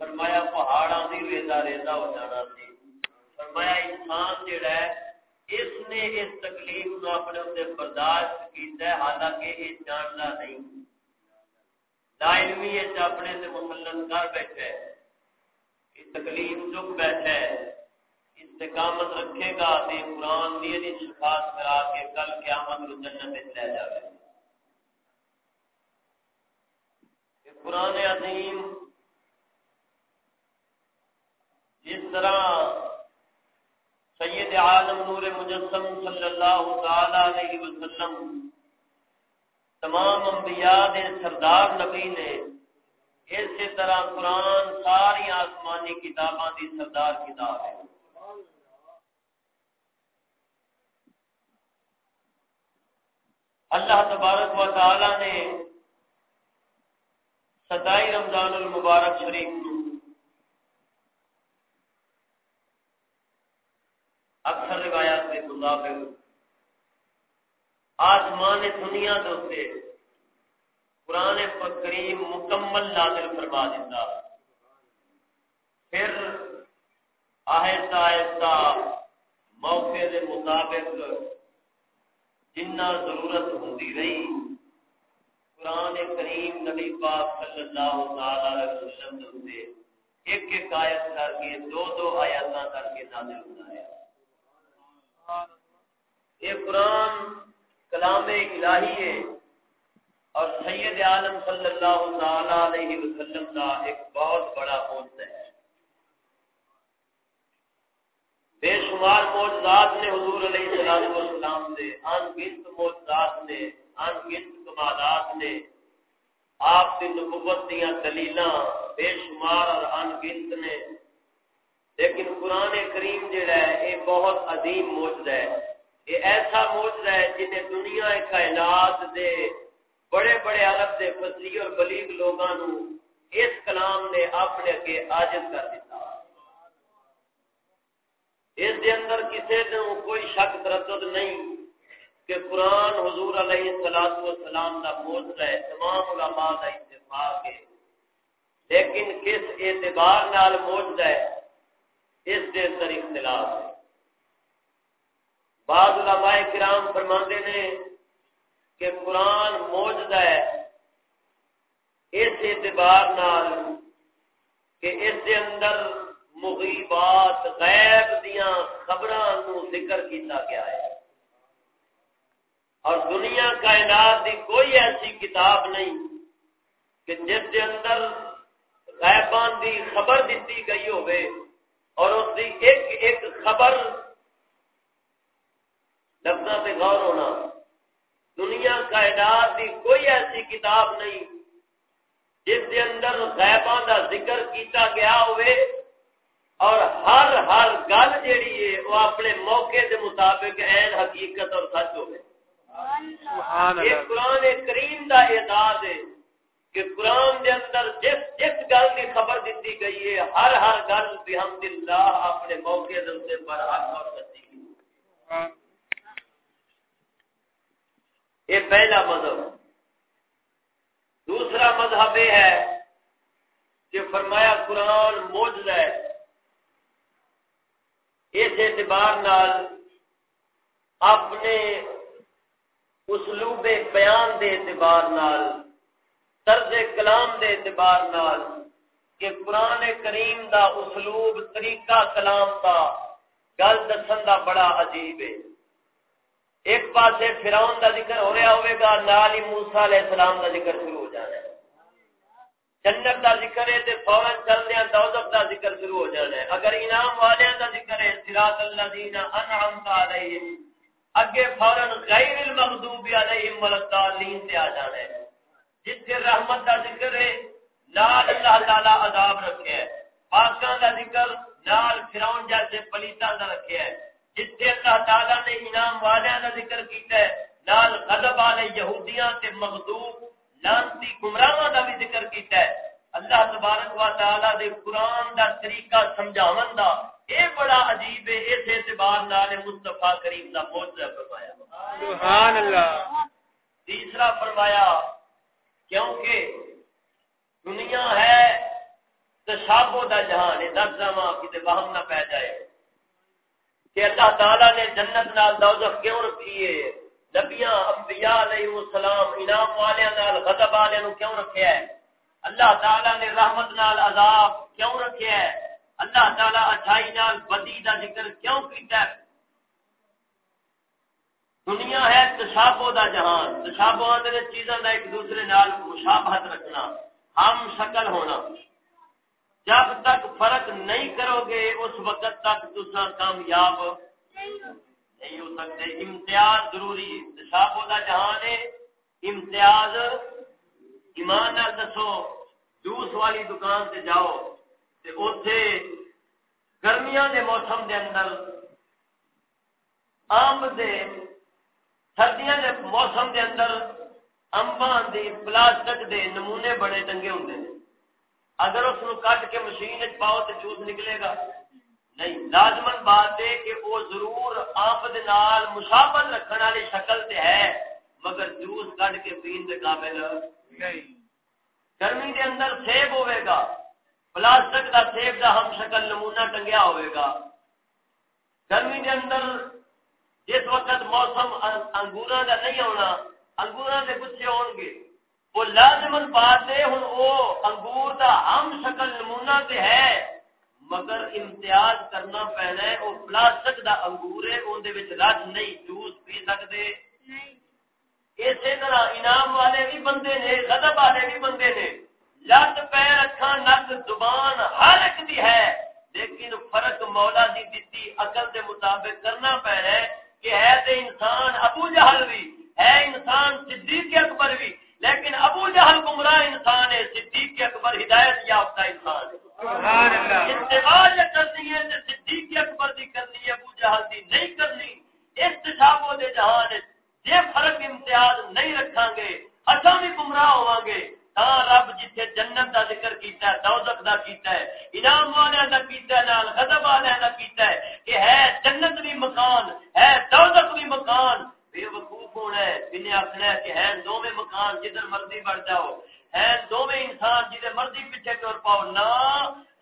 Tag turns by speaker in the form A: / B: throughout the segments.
A: فرمایا پہاڑاں دی ریزا ریزا ہو جانا سی فرمایا انسان جڑا ہے اس نے اس تکلیف کو اپنے اتنے برداشت کیتا ہے حالانکہ یہ جاننا نہیں لا علمی اپنے سے مسلم کر بیٹھا ہے یہ تکلیف چک بیٹھا ہے استقامت رکھے گا تے قرآن دی دی شفاعت کرا کے کل قیامت رو جنت میں لے جاوے یہ قرآن عظیم جس طرح سید عالم نور مجسم صلی اللہ تعالی علیہ وسلم، تمام انبیاء دے سردار نبی نے اسی طرح قرآن ساری آسمانی کتاباں دی سردار کتاب ہے۔ اللہ تبارک و تعالی نے ستائی رمضان المبارک شریف اکثر روایات کے مطابق آسمان دنیا دوتے قرآن کریم مکمل نازل فرما دیتا پھر آہستہ آہستہ موقع کے مطابق جنہ ضرورت ہوتی رہی، قرآن کریم نبی پاک صلی اللہ علیہ وسلم ایک ایک آیت کر کے، دو دو آیات کر کے نازل ہوتا ہے۔ یہ قرآن کلام الہی ہے اور سید عالم صلی اللہ تعالی علیہ وسلم کا ایک بہت بڑا موجود ہے۔ بے شمار موجودات نے حضور علیہ السلام والسلام سے ان گنت موجودات نے ان گنت کمالات نے، آپ کی نبوت دیا دلیلاں بے شمار اور ان گنت نے۔ لیکن قرآن کریم جڑا ہے، یہ بہت عظیم موجود ہے۔ یہ ایسا موجود ہے جنہیں دنیا کائنات دے بڑے بڑے عرب دے فصلی اور بلیغ لوگوں اس کلام نے اپنے اگے عاجز کر دیتا۔ اس دے اندر کسی نے کوئی شک تردد نہیں کہ قرآن حضور علیہ السلام والسلام کا موجود ہے، تمام علماء کا اتفاق ہے۔ لیکن کس اعتبار نال موجود ہے، اس کے اندر اختلاف ہے۔ بعض علماء کرام فرماندے نے کہ قرآن موجود ہے اس اعتبار نال کہ اس کے اندر مغیبات، غیب دیاں دیا خبر ذکر کیتا گیا ہے۔ اور دنیا کائنات دی کوئی ایسی کتاب نہیں کہ جس کے اندر غیبان دی خبر دیتی گئی ہوئے اور اس کی ایک ایک خبر لفظ پہ غور ہونا۔ دنیا کائنات کی کوئی ایسی کتاب نہیں جس کے اندر غیبان کا ذکر کیتا گیا ہوئے اور ہر ہر گل جیڑی ہے وہ اپنے موقع کے مطابق این حقیقت اور سچ ہوئے۔ یہ قرآن کریم کا اعداد ہے کہ قرآن دے اندر جس جس گل کی خبر دیتی گئی ہے ہر ہر گل بحمد اللہ اپنے موقع دے پر حق اور سچی یہ پہلا مذہب. دوسرا مذہب یہ ہے کہ فرمایا قرآن موجود ہے. اس اعتبار نال اپنے اسلوب بیان دے اعتبار نال، طرز کلام دے اعتبار نال کہ قرآن کریم دا اسلوب، طریقہ کلام دا، گل دسن دا بڑا عجیب ہے۔ ایک پاسے فراؤن دا ذکر ہو رہا ہوئے گا، نال ہی موسا علیہ السلام دا ذکر شروع ہو جانا ہے۔ جنت دا ذکر ہے تے فوراً چل دیا دوزخ دا ذکر شروع ہو جانا ہے۔ اگر انعام والے دا ذکر ہے، صراط الذین انعمت علیہم۔ اگے فوراً غیر المغضوب علیہم ولضالین سے آ جانا ہے۔ جس سے رحمت کا ذکر ہے لال اللہ تعالی عذاب رکھے ہے۔ پاکاں کا ذکر لال فراؤن جیسے پلیتا کا رکھے ہے۔ جس سے اللہ تعالی نے انعام والے کا ذکر کیتا ہے لال غضب والے یہودیاں تے مغضوب لانتی گمراہاں کا بھی ذکر کیتا ہے۔ اللہ تبارک و تعالی دے قرآن دا طریقہ سمجھاون دا اے بڑا عجیب ہے اس اعتبار نال مصطفی کریم دا معجزہ فرمایا۔ سبحان اللہ۔ تیسرا فرمایا کیونکہ دنیا ہے تشابو دا جہان ہے دس زمان کتے وہم نہ پہ جائے۔ کہ اللہ تعالیٰ نے جنت نال دوزخ کیوں رکھی ہے؟ نبیاں، انبیاء علیہ السلام، انعام والے نال، غضب والے نو کیوں رکھیا ہے اللہ تعالیٰ نے رحمت نال عذاب کیوں رکھیا ہے اللہ تعالیٰ اچھائی نال بدی دا ذکر کیوں کیتا ہے؟ دنیا ہے تشابو دا جہان۔ تشابو دے چیزاں دا ایک دوسرے نال مشابہت رکھنا، ہم شکل ہونا۔ جب تک فرق نہیں کرو گے، اس وقت تک تسا کامیاب نہیں ہو سکتے۔ امتیاز ضروری تشابو دا جہان ہے۔ امتیاز، ایمان نال دسو، جوس والی دکان سے جاؤ تے اوتھے گرمیاں دے موسم دے اندر، آم دے، سردیاں دے موسم دے اندر امباں دی پلاسٹک دے نمونے بڑے ٹنگے ہوندے۔ نے اگر اس نو کٹ کے مشین پاؤ تے جوس نکلے گا۔ نہیں لازمن بات ہے کہ وہ ضرور آم دے نال مشابہت رکھن والی شکل تے ہے مگر جوس کٹ کے پین دے قابل۔ نہیں۔ گرمی دے اندر سیب ہوئے گا پلاسٹک دا سیب دا ہم شکل نمونہ ٹنگیا ہوئے گا۔ گرمی دے اندر جس وقت موسم انگورا کا نہیں آنا انگورا کے پچھے آن گے۔ وہ لازمن بات ہے ہوں وہ انگور دا تے ہے مگر امتیاز کرنا پینا ہے وہ پلاسٹک دا انگور ہے اندر رس نہیں جوس پی سکتے اسی طرح انعام والے بھی بندے نے غضب والے بھی بندے نے لت پیر اکھا نک زبان ہر ایک دی ہے لیکن فرق مولا دی دیتی عقل دے مطابق کرنا پینا ہے کہ ہے تو انسان ابو جہل بھی ہے انسان صدیق اکبر بھی لیکن ابو جہل گمراہ انسان ہے صدیق اکبر ہدایت یافتہ انسان ہے۔ کرنی ہے صدیق اکبر دی کرنی ہے ابو جہل دی نہیں کرنی۔ دے جہان جے فرق امتیاز نہیں رکھا گے۔ اچھا بھی گمراہ ہوا گے۔ رب جتھے جنت دا ذکر کیتا ہے دوزخ دا کیتا ہے انعام والے دا کیتا ہے نال غضب والے دا کیتا ہے کہ ہے جنت بھی مکان ہے دوزخ بھی مکان۔ بے وقوف ہونا ہے۔ بنے آخنا ہے کہ ہے دو میں مکان جدھر مرضی بڑھ جاؤ ہے دو میں انسان جدھر مرضی پیچھے ٹر پاؤ، نہ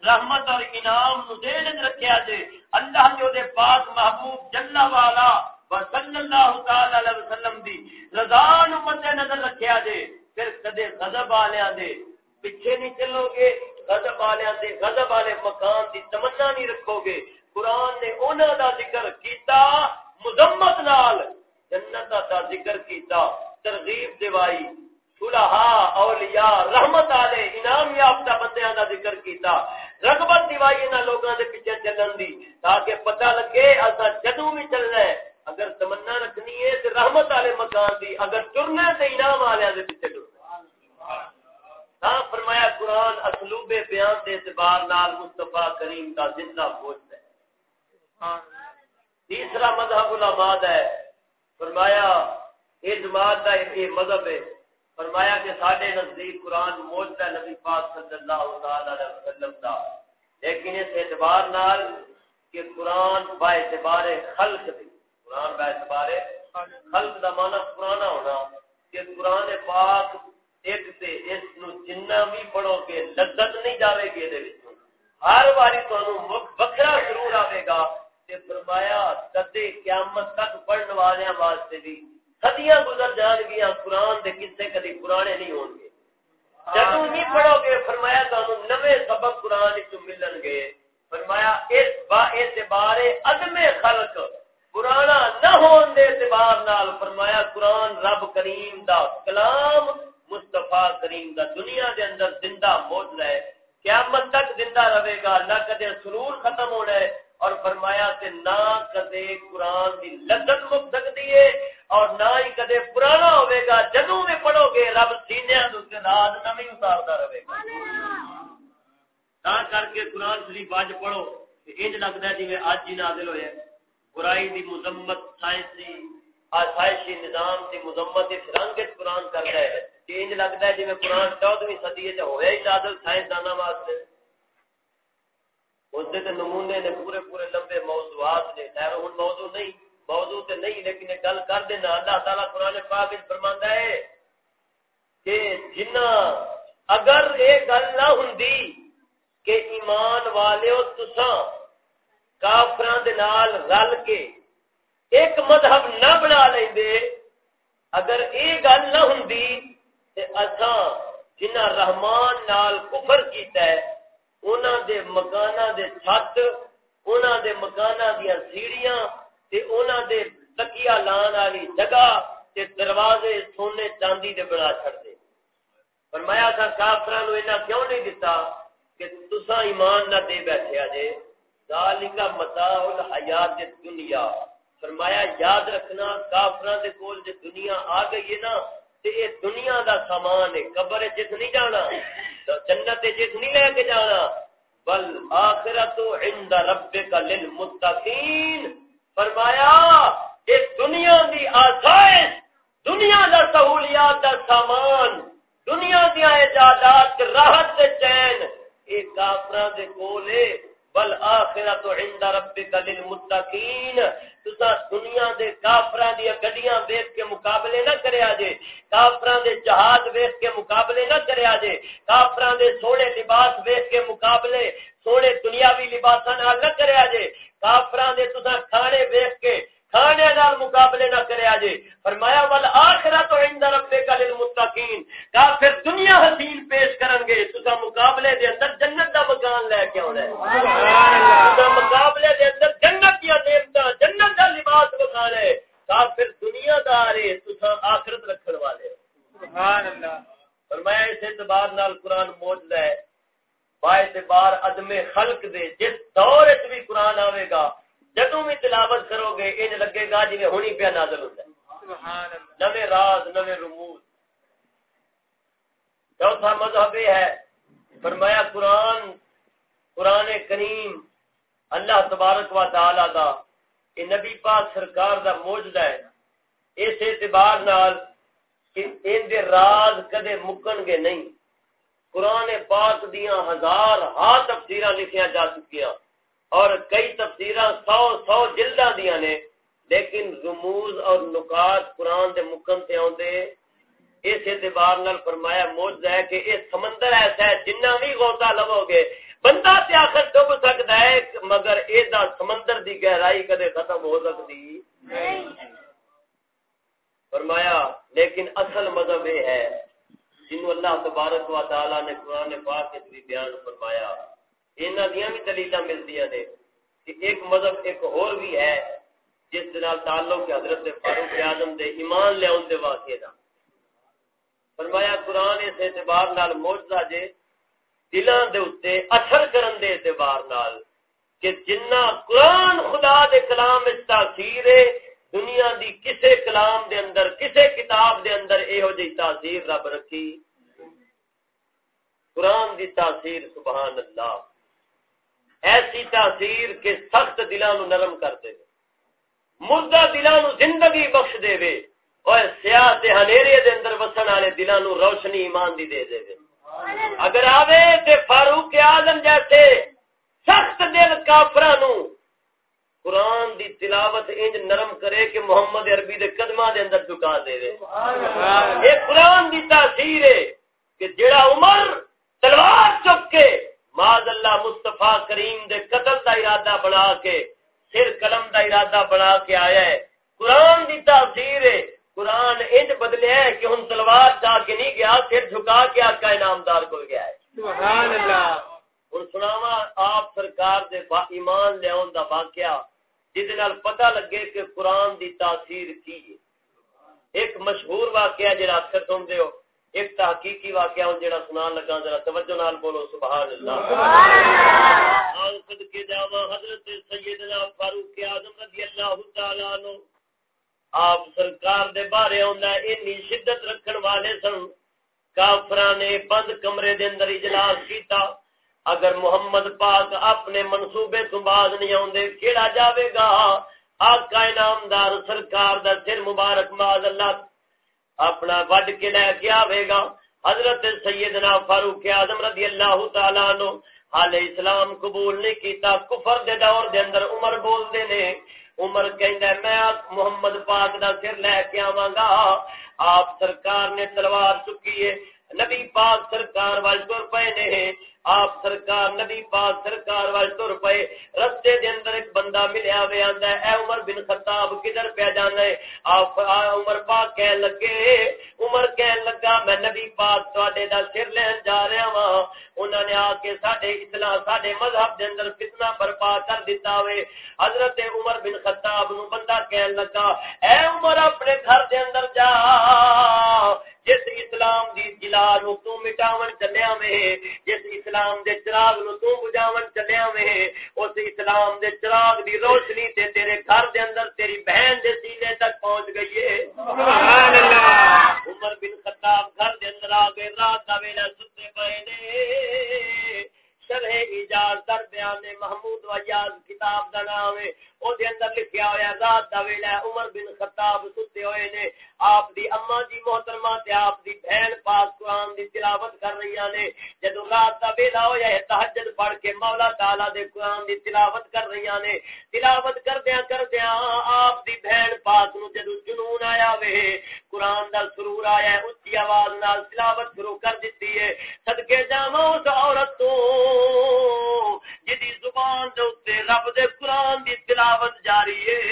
A: رحمت اور انعام نو دین رکھیا جے۔ اللہ جو دے پاک محبوب جنہ والا صلی اللہ تعالی علیہ وسلم دی رضا نو مد نظر رکھیا جے۔ پھر کدے غضب والے دے پیچھے نہیں چلو گے، غضب والے دے غضب والے مکان دی تمنا نہیں رکھو گے۔ قرآن نے انہوں دا ذکر کیتا، مذمت نال جنت دا ذکر کیتا ترغیب دیوائی صلحاء اولیاء رحمت والے انعام یافتہ بندیاں دا ذکر کیتا۔ رغبت دیوائی انہاں لوگاں دے پیچھے چلن دی تاکہ پتہ لگے اسا جدوں بھی چلنا ہے۔ اگر تمنا رکھنی ہے تو رحمت والے مکان دی اگر چرنا ہے تو انعام والے دے پیچھے ہاں فرمایا قرآن اسلوب بیان دے اعتبار نال مصطفیٰ کریم کا زندہ پوچھتا ہے۔ تیسرا مذہب علماء ہے۔ فرمایا یہ جماعت کا یہ مذہب ہے۔ فرمایا کہ سارے نزدیک قرآن موجود ہے نبی پاک صلی اللہ علیہ وسلم کا لیکن اس اعتبار نال کہ قرآن با اعتبار خلق دی۔ قرآن با اعتبار خلق دا معنی پرانا ہونا کہ قرآن پاک ایک تے اس نو جنہ بھی پڑھو گے، لذت نہیں جاوے گی دے وچوں ہر باری تانوں وکھرا ضرور آوے گا۔ تے فرمایا کدے قیامت تک پڑھن والیاں واسطے بھی۔ صدیاں گزر جان گیاں قرآن دے قصے کدی پرانے نہیں ہون گے۔ جدوں نہیں پڑھو گے فرمایا تانوں نوے سبق قرآن وچ ملن گے۔ فرمایا اس با اعتبار عدم خلق پرانا نہ ہون دے اعتبار نال فرمایا قرآن رب کریم دا کلام مصطفیٰ کریم دا دنیا دے اندر زندہ موجود ہے۔ قیامت تک زندہ رہے گا نہ کدے سرور ختم ہونا ہے اور فرمایا تے نہ کدے قرآن دی لذت مک سکتی ہے اور نہ ہی کدے پرانا ہوئے گا جدوں میں پڑھو گے، رب سینے دوسرے رات نمی اتارتا رہے گا۔ تا کر کے قرآن شریف اج پڑھو انج لگتا ہے جی اج ہی نازل ہوئے۔ برائی دی مذمت سائنسی آسائشی نظام دی مذمت اس رنگ اس قرآن کرتا ہے۔ چینج لگتا ہے جی میں قرآن چودہویں صدی ہوا ہی نازل سائنس سائنسدانوں واسطے۔ اس دے نمونے نے پورے پورے لمبے موضوعات نے، خیر ہوں موضوع نہیں، موضوع تے نہیں، لیکن گل کر دینا، اللہ تعالیٰ قرآن پاک وچ فرماندا ہے کہ جنہ اگر یہ گل نہ ہوں کہ ایمان والے تساں کافران دے نال رل کے ایک مذہب نہ بنا لیں دے اگر یہ گل نہ ہوں تے اساں جنہ رحمان نال کفر کیتا ہے انہاں دے مکانہ دے چھت، انہاں دے مکانہ دیا سیڑیاں تے انہاں دے تکیا لان والی جگہ تے دروازے سونے چاندی دے بنا چھڑ دے فرمایا تھا کافراں نو انہاں کیوں نہیں دتا کہ تساں ایمان نہ دے بیٹھے اجے ذالک متاع الحیات الدنیا۔ فرمایا یاد رکھنا کافراں دے کول جے دنیا آ گئی ہے نا تے اے دنیا دا سامان ہے، قبر جس نہیں جانا جنت جس نہیں لے کے جانا۔ بل آخرت عند ربک للمتقین۔ فرمایا، اس دنیا دی آسائش، دنیا دا سہولیات دا سامان، دنیا دیا ایجادات، راحت دے چین، اے کافراں دے کولے۔ بل آخرت عند ربک للمتقین۔ تسا دنیا دے کافراں دی گڈیاں دیکھ کے مقابلے نہ کریا جے، کافراں دے جہاد دیکھ کے مقابلے نہ کریا جے، کافراں دے سونے لباس دیکھ کے مقابلے سونے دنیاوی لباساں نال نہ کریا جے، کافراں دے تسا کھانے دیکھ کے کھانے نال مقابلے نہ کریا جے فرمایا ول آخرت عند ربک للمتقین کافر دنیا حسین پیش کرن گے۔ تسا مقابلے دے اندر جنت دا مکان لے کے اونا ہے۔ سبحان اللہ مقابلے دے اندر جنت دی نعمتاں جنت دا لباس بکھا لے کافر دنیا دار ہے تسا آخرت رکھن والے۔ سبحان اللہ۔ فرمایا اس اعتبار نال قرآن موجود ہے با اعتبار عدم خلق دے جس دور وچ بھی قرآن آوے گا جدو بھی تلاوت کرو گے ان لگے گا جی ہونی پیا نازل ہوتا ہے۔ نوے راز نوے رموز۔ چوتھا مذہب یہ ہے فرمایا قرآن قرآن کریم اللہ تبارک و تعالی دا یہ نبی پاک سرکار دا موجود ہے۔ اس اعتبار نال کہ ان دے راز کدے مکن گے نہیں۔ قرآن پاک دیاں ہزار ہا تفسیرہ لکھیاں جا چکیاں۔ اور کئی تفسیر سو سو جلدا دیا نے لیکن رموز اور نکات قرآن دے مکم سے آدھے اس اعتبار نال فرمایا موجود ہے کہ یہ سمندر ایسا ہے جنہ بھی غوطہ لو گے بندہ تے آخر ڈب سکتا ہے مگر دا سمندر دی گہرائی کدے ختم ہو سکتی۔ فرمایا لیکن اصل مذہب یہ ہے جنہوں اللہ تبارک و تعالی نے قرآن پاک کے بیان فرمایا۔ انہاں دیاں بھی دلیلاں ملدیاں نے کہ ایک مذہب ایک اور بھی ہے جس نال تعلق ہے حضرت فاروق اعظم دے ایمان لے اون دے واقعے دا۔ فرمایا قرآن اس اعتبار نال معجزہ جے دلاں دے اوتے اثر کرن دے اعتبار نال کہ جنہ قرآن خدا دے کلام اس تاثیر ہے، دنیا دی کسے کلام دے اندر، کسے کتاب دے اندر اے ہو جی تاثیر رب رکھی۔ قرآن دی تاثیر سبحان اللہ۔ ایسی تاثیر کے سخت دلان نرم کر دے مردہ دلان زندگی بخش دے وے اور سیاہ تے ہنیرے دے اندر وسن والے دلان روشنی ایمان دی دے دے وے۔ اگر آوے تے فاروق اعظم جیسے سخت دل کافرانو قرآن دی تلاوت انج نرم کرے کہ محمد عربی دے قدمہ دے اندر جھکا دے وے۔ یہ قرآن دی تاثیر ہے کہ جڑا عمر تلوار چک کے معاذ اللہ مصطفیٰ کریم دے قتل دا ارادہ بنا کے سر قلم دا ارادہ بنا کے آیا ہے۔ قرآن دی تاثیر ہے۔ قرآن انج بدلے ہے کہ ہن تلوار جا کے نہیں گیا سر جھکا کے آقا انعامدار کو گیا ہے۔ سبحان اللہ۔ ہن سناوا آپ سرکار دے با ایمان لے اون دا واقعہ جس نال پتہ لگے کہ قرآن دی تاثیر کی ہے۔ ایک مشہور واقعہ جڑا اکثر تم دے ہو ایک تحقیقی واقعہ ہوں جڑا سنان لگا ذرا توجہ نال بولو سبحان اللہ سبحان کے جاوا حضرت سیدنا فاروق اعظم رضی اللہ تعالی عنہ۔ آپ سرکار دے بارے ہوندا اتنی شدت رکھن والے سن۔ کافراں نے بند کمرے دے اندر اجلاس کیتا۔ اگر محمد پاک اپنے منصوبے تو باز نہیں آوندے کیڑا جاوے گا؟ آقا انعامدار سرکار دا سر مبارک ماذ اللہ اپنا وڈ کے لے کے آئے گا۔ حضرت سیدنا فاروق اعظم رضی اللہ تعالی عنہ، حال اسلام قبول نہیں کیتا، کفر دے دور دے اندر عمر بول دے نے۔ عمر کہندا میں محمد پاک دا سر لے کے آواں گا۔ آپ سرکار نے تلوار چکی ہے، نبی پاک سرکار وال پے نے۔ آپ سرکار، نبی پاک سرکار وال تر پے رستے دے اندر ایک بندہ ملیا وے آندا ہے، اے عمر بن خطاب کدھر پہ جانا ہے؟ آپ عمر پاک کہن لگے، عمر کہن لگا، میں نبی پاک تواڈے دا سر لین جا رہا ہاں انہاں نے آ کے ساڈے اسلام ساڈے مذہب دے اندر فتنہ برپا کر دیتا وے۔ حضرت عمر بن خطاب نو بندہ کہن لگا، اے عمر اپنے گھر دے اندر جا۔ جس اسلام دی جلا نو تو مٹاون چلیا میں جس اسلام دے چراغ نو تو بجاون چلیا میں اس اسلام دے چراغ دی روشنی تے تیرے گھر دے اندر تیری بہن دے سینے تک پہنچ گئی ہے۔ سبحان اللہ۔ عمر بن خطاب گھر دے اندر آ گئے رات دا ویلا ستے پے نے۔ شرح ایجاز در بیان محمود و یاز کتاب دا نام ہے۔ او دے اندر لکھیا ہویا رات دا ویلا عمر بن خطاب ستے ہوئے نے آپ دی اما جی محترمہ تے آپ دی بہن پاک قرآن دی تلاوت کر رہی نے۔ جدو رات دا ویلا ہویا ہے تہجد پڑھ کے مولا تعالی دے قرآن دی تلاوت کر رہی نے۔ تلاوت کردیاں کردیاں آپ دی بہن پاک نو جدو جنون آیا وے، قرآن دا سرور آیا ہے اچھی آواز نال تلاوت شروع کر دیتی ہے۔ صدقے جاواں اس عورت تو جدی زبان دے اوتے رب دے قرآن دی تلاوت جاری ہے۔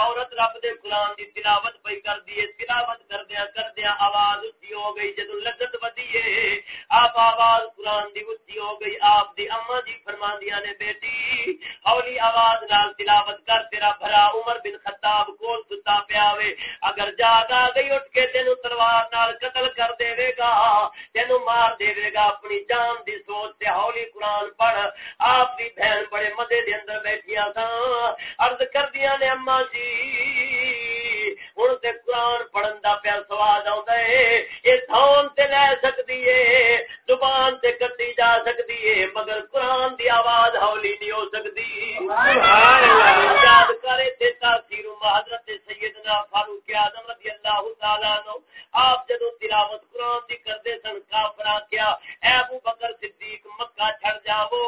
A: عورت رب دے قرآن دی تلاوت پہ کر دیے تلاوت کردیا کردیا آواز اچھی ہو گئی جدو لذت بدیے آپ آواز قرآن دی اچھی ہو گئی، آپ دی اما جی فرما دیا نے بیٹی ہولی آواز نال تلاوت کر، تیرا بھرا عمر بن خطاب کول ستا پیا وے۔ اگر جاگ آ گئی، اٹھ کے تینو تلوار نال قتل کر دے گا تینو مار دے گا۔ اپنی جان دی سوچ سے ہولی قرآن پڑھ۔ آپ دی بہن بڑے مزے دے اندر بیٹھیا تھا عرض کر دیا نے اما جی ہوں تے قرآن پڑھن دا پیا سواد آتا ہے۔ یہ تھون تے لے سکتی ہے زبان تے کٹی جا سکتی ہے مگر قرآن دی آواز ہولی نہیں ہو سکتی۔ یاد کرے تے تاثیر حضرت سیدنا فاروق اعظم رضی اللہ تعالی عنہ آپ جدو تلاوت قرآن دی کردے سن کافراں کیا اے ابو بکر صدیق مکہ چھڑ جاؤ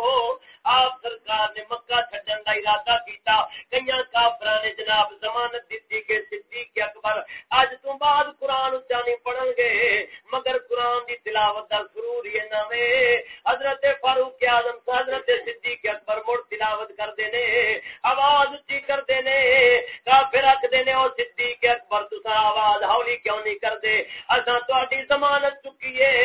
A: آپ سرکار نے مکہ چھڈن دا ارادہ کیتا۔ کئی کافراں نے جناب ضمانت دیتی کہ صدیق اکبر اج تو بعد قرآن اچا نہیں پڑھن گے۔ مگر قرآن دی تلاوت دا ضرور ہی نہ حضرت فاروق اعظم حضرت صدیق اکبر مڑ تلاوت کردے نے آواز اچھی کردے نے کافر رکھدے نے او صدیق اکبر تسا آواز ہولی کیوں نہیں کردے؟ اساں تہاڈی ضمانت چکی ہے۔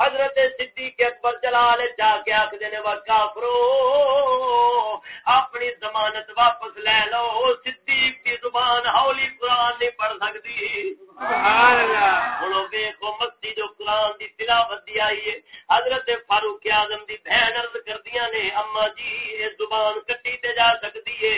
A: حضرت صدیق اکبر جلال جا کے آکھدے نے وا کافرو اپنی ضمانت واپس لے لو۔ صدیق کی زبان ہولی قرآن نہیں پڑھ سکتی مستی جو قرآن دی تلاوت دی آئی ہے، حضرت فاروق اعظم دی بہن عرض کردیاں نے، اما جی یہ زبان کٹی تے جا سکتی ہے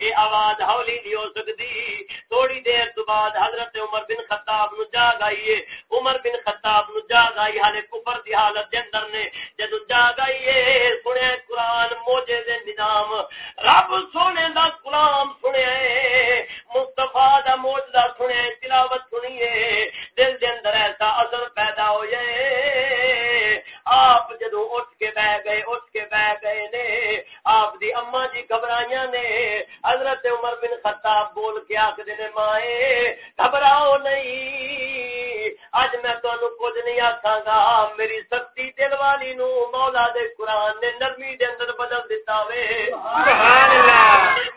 A: یہ آواز ہولی نہیں ہو سکتی تھوڑی دیر تو بعد حضرت عمر بن خطاب نو جاگ آئی ہے۔ عمر بن خطاب نو جاگ آئی، حالے کفر دی حالت دے اندر نے جدو جاگ آئی ہے، سنے قرآن موجے دے نظام، رب سونے دا کلام سنیا مستفا دا موجدہ سنے تلاوت سنیے۔ دل دے اندر ایسا اثر پیدا ہو جائے آپ جدو اٹھ کے بہ گئے، اٹھ کے بہ گئے نے۔ آپ دی اما جی گھبرائیاں نے۔ حضرت عمر بن خطاب بول کے آخر نے مائے گھبراؤ نہیں۔ اج میں تمہیں کچھ نہیں آخا گا۔ میری سختی دل والی نو مولا دے قرآن نے نرمی دے اندر بدل دیتا وے۔ نرمی دے اندر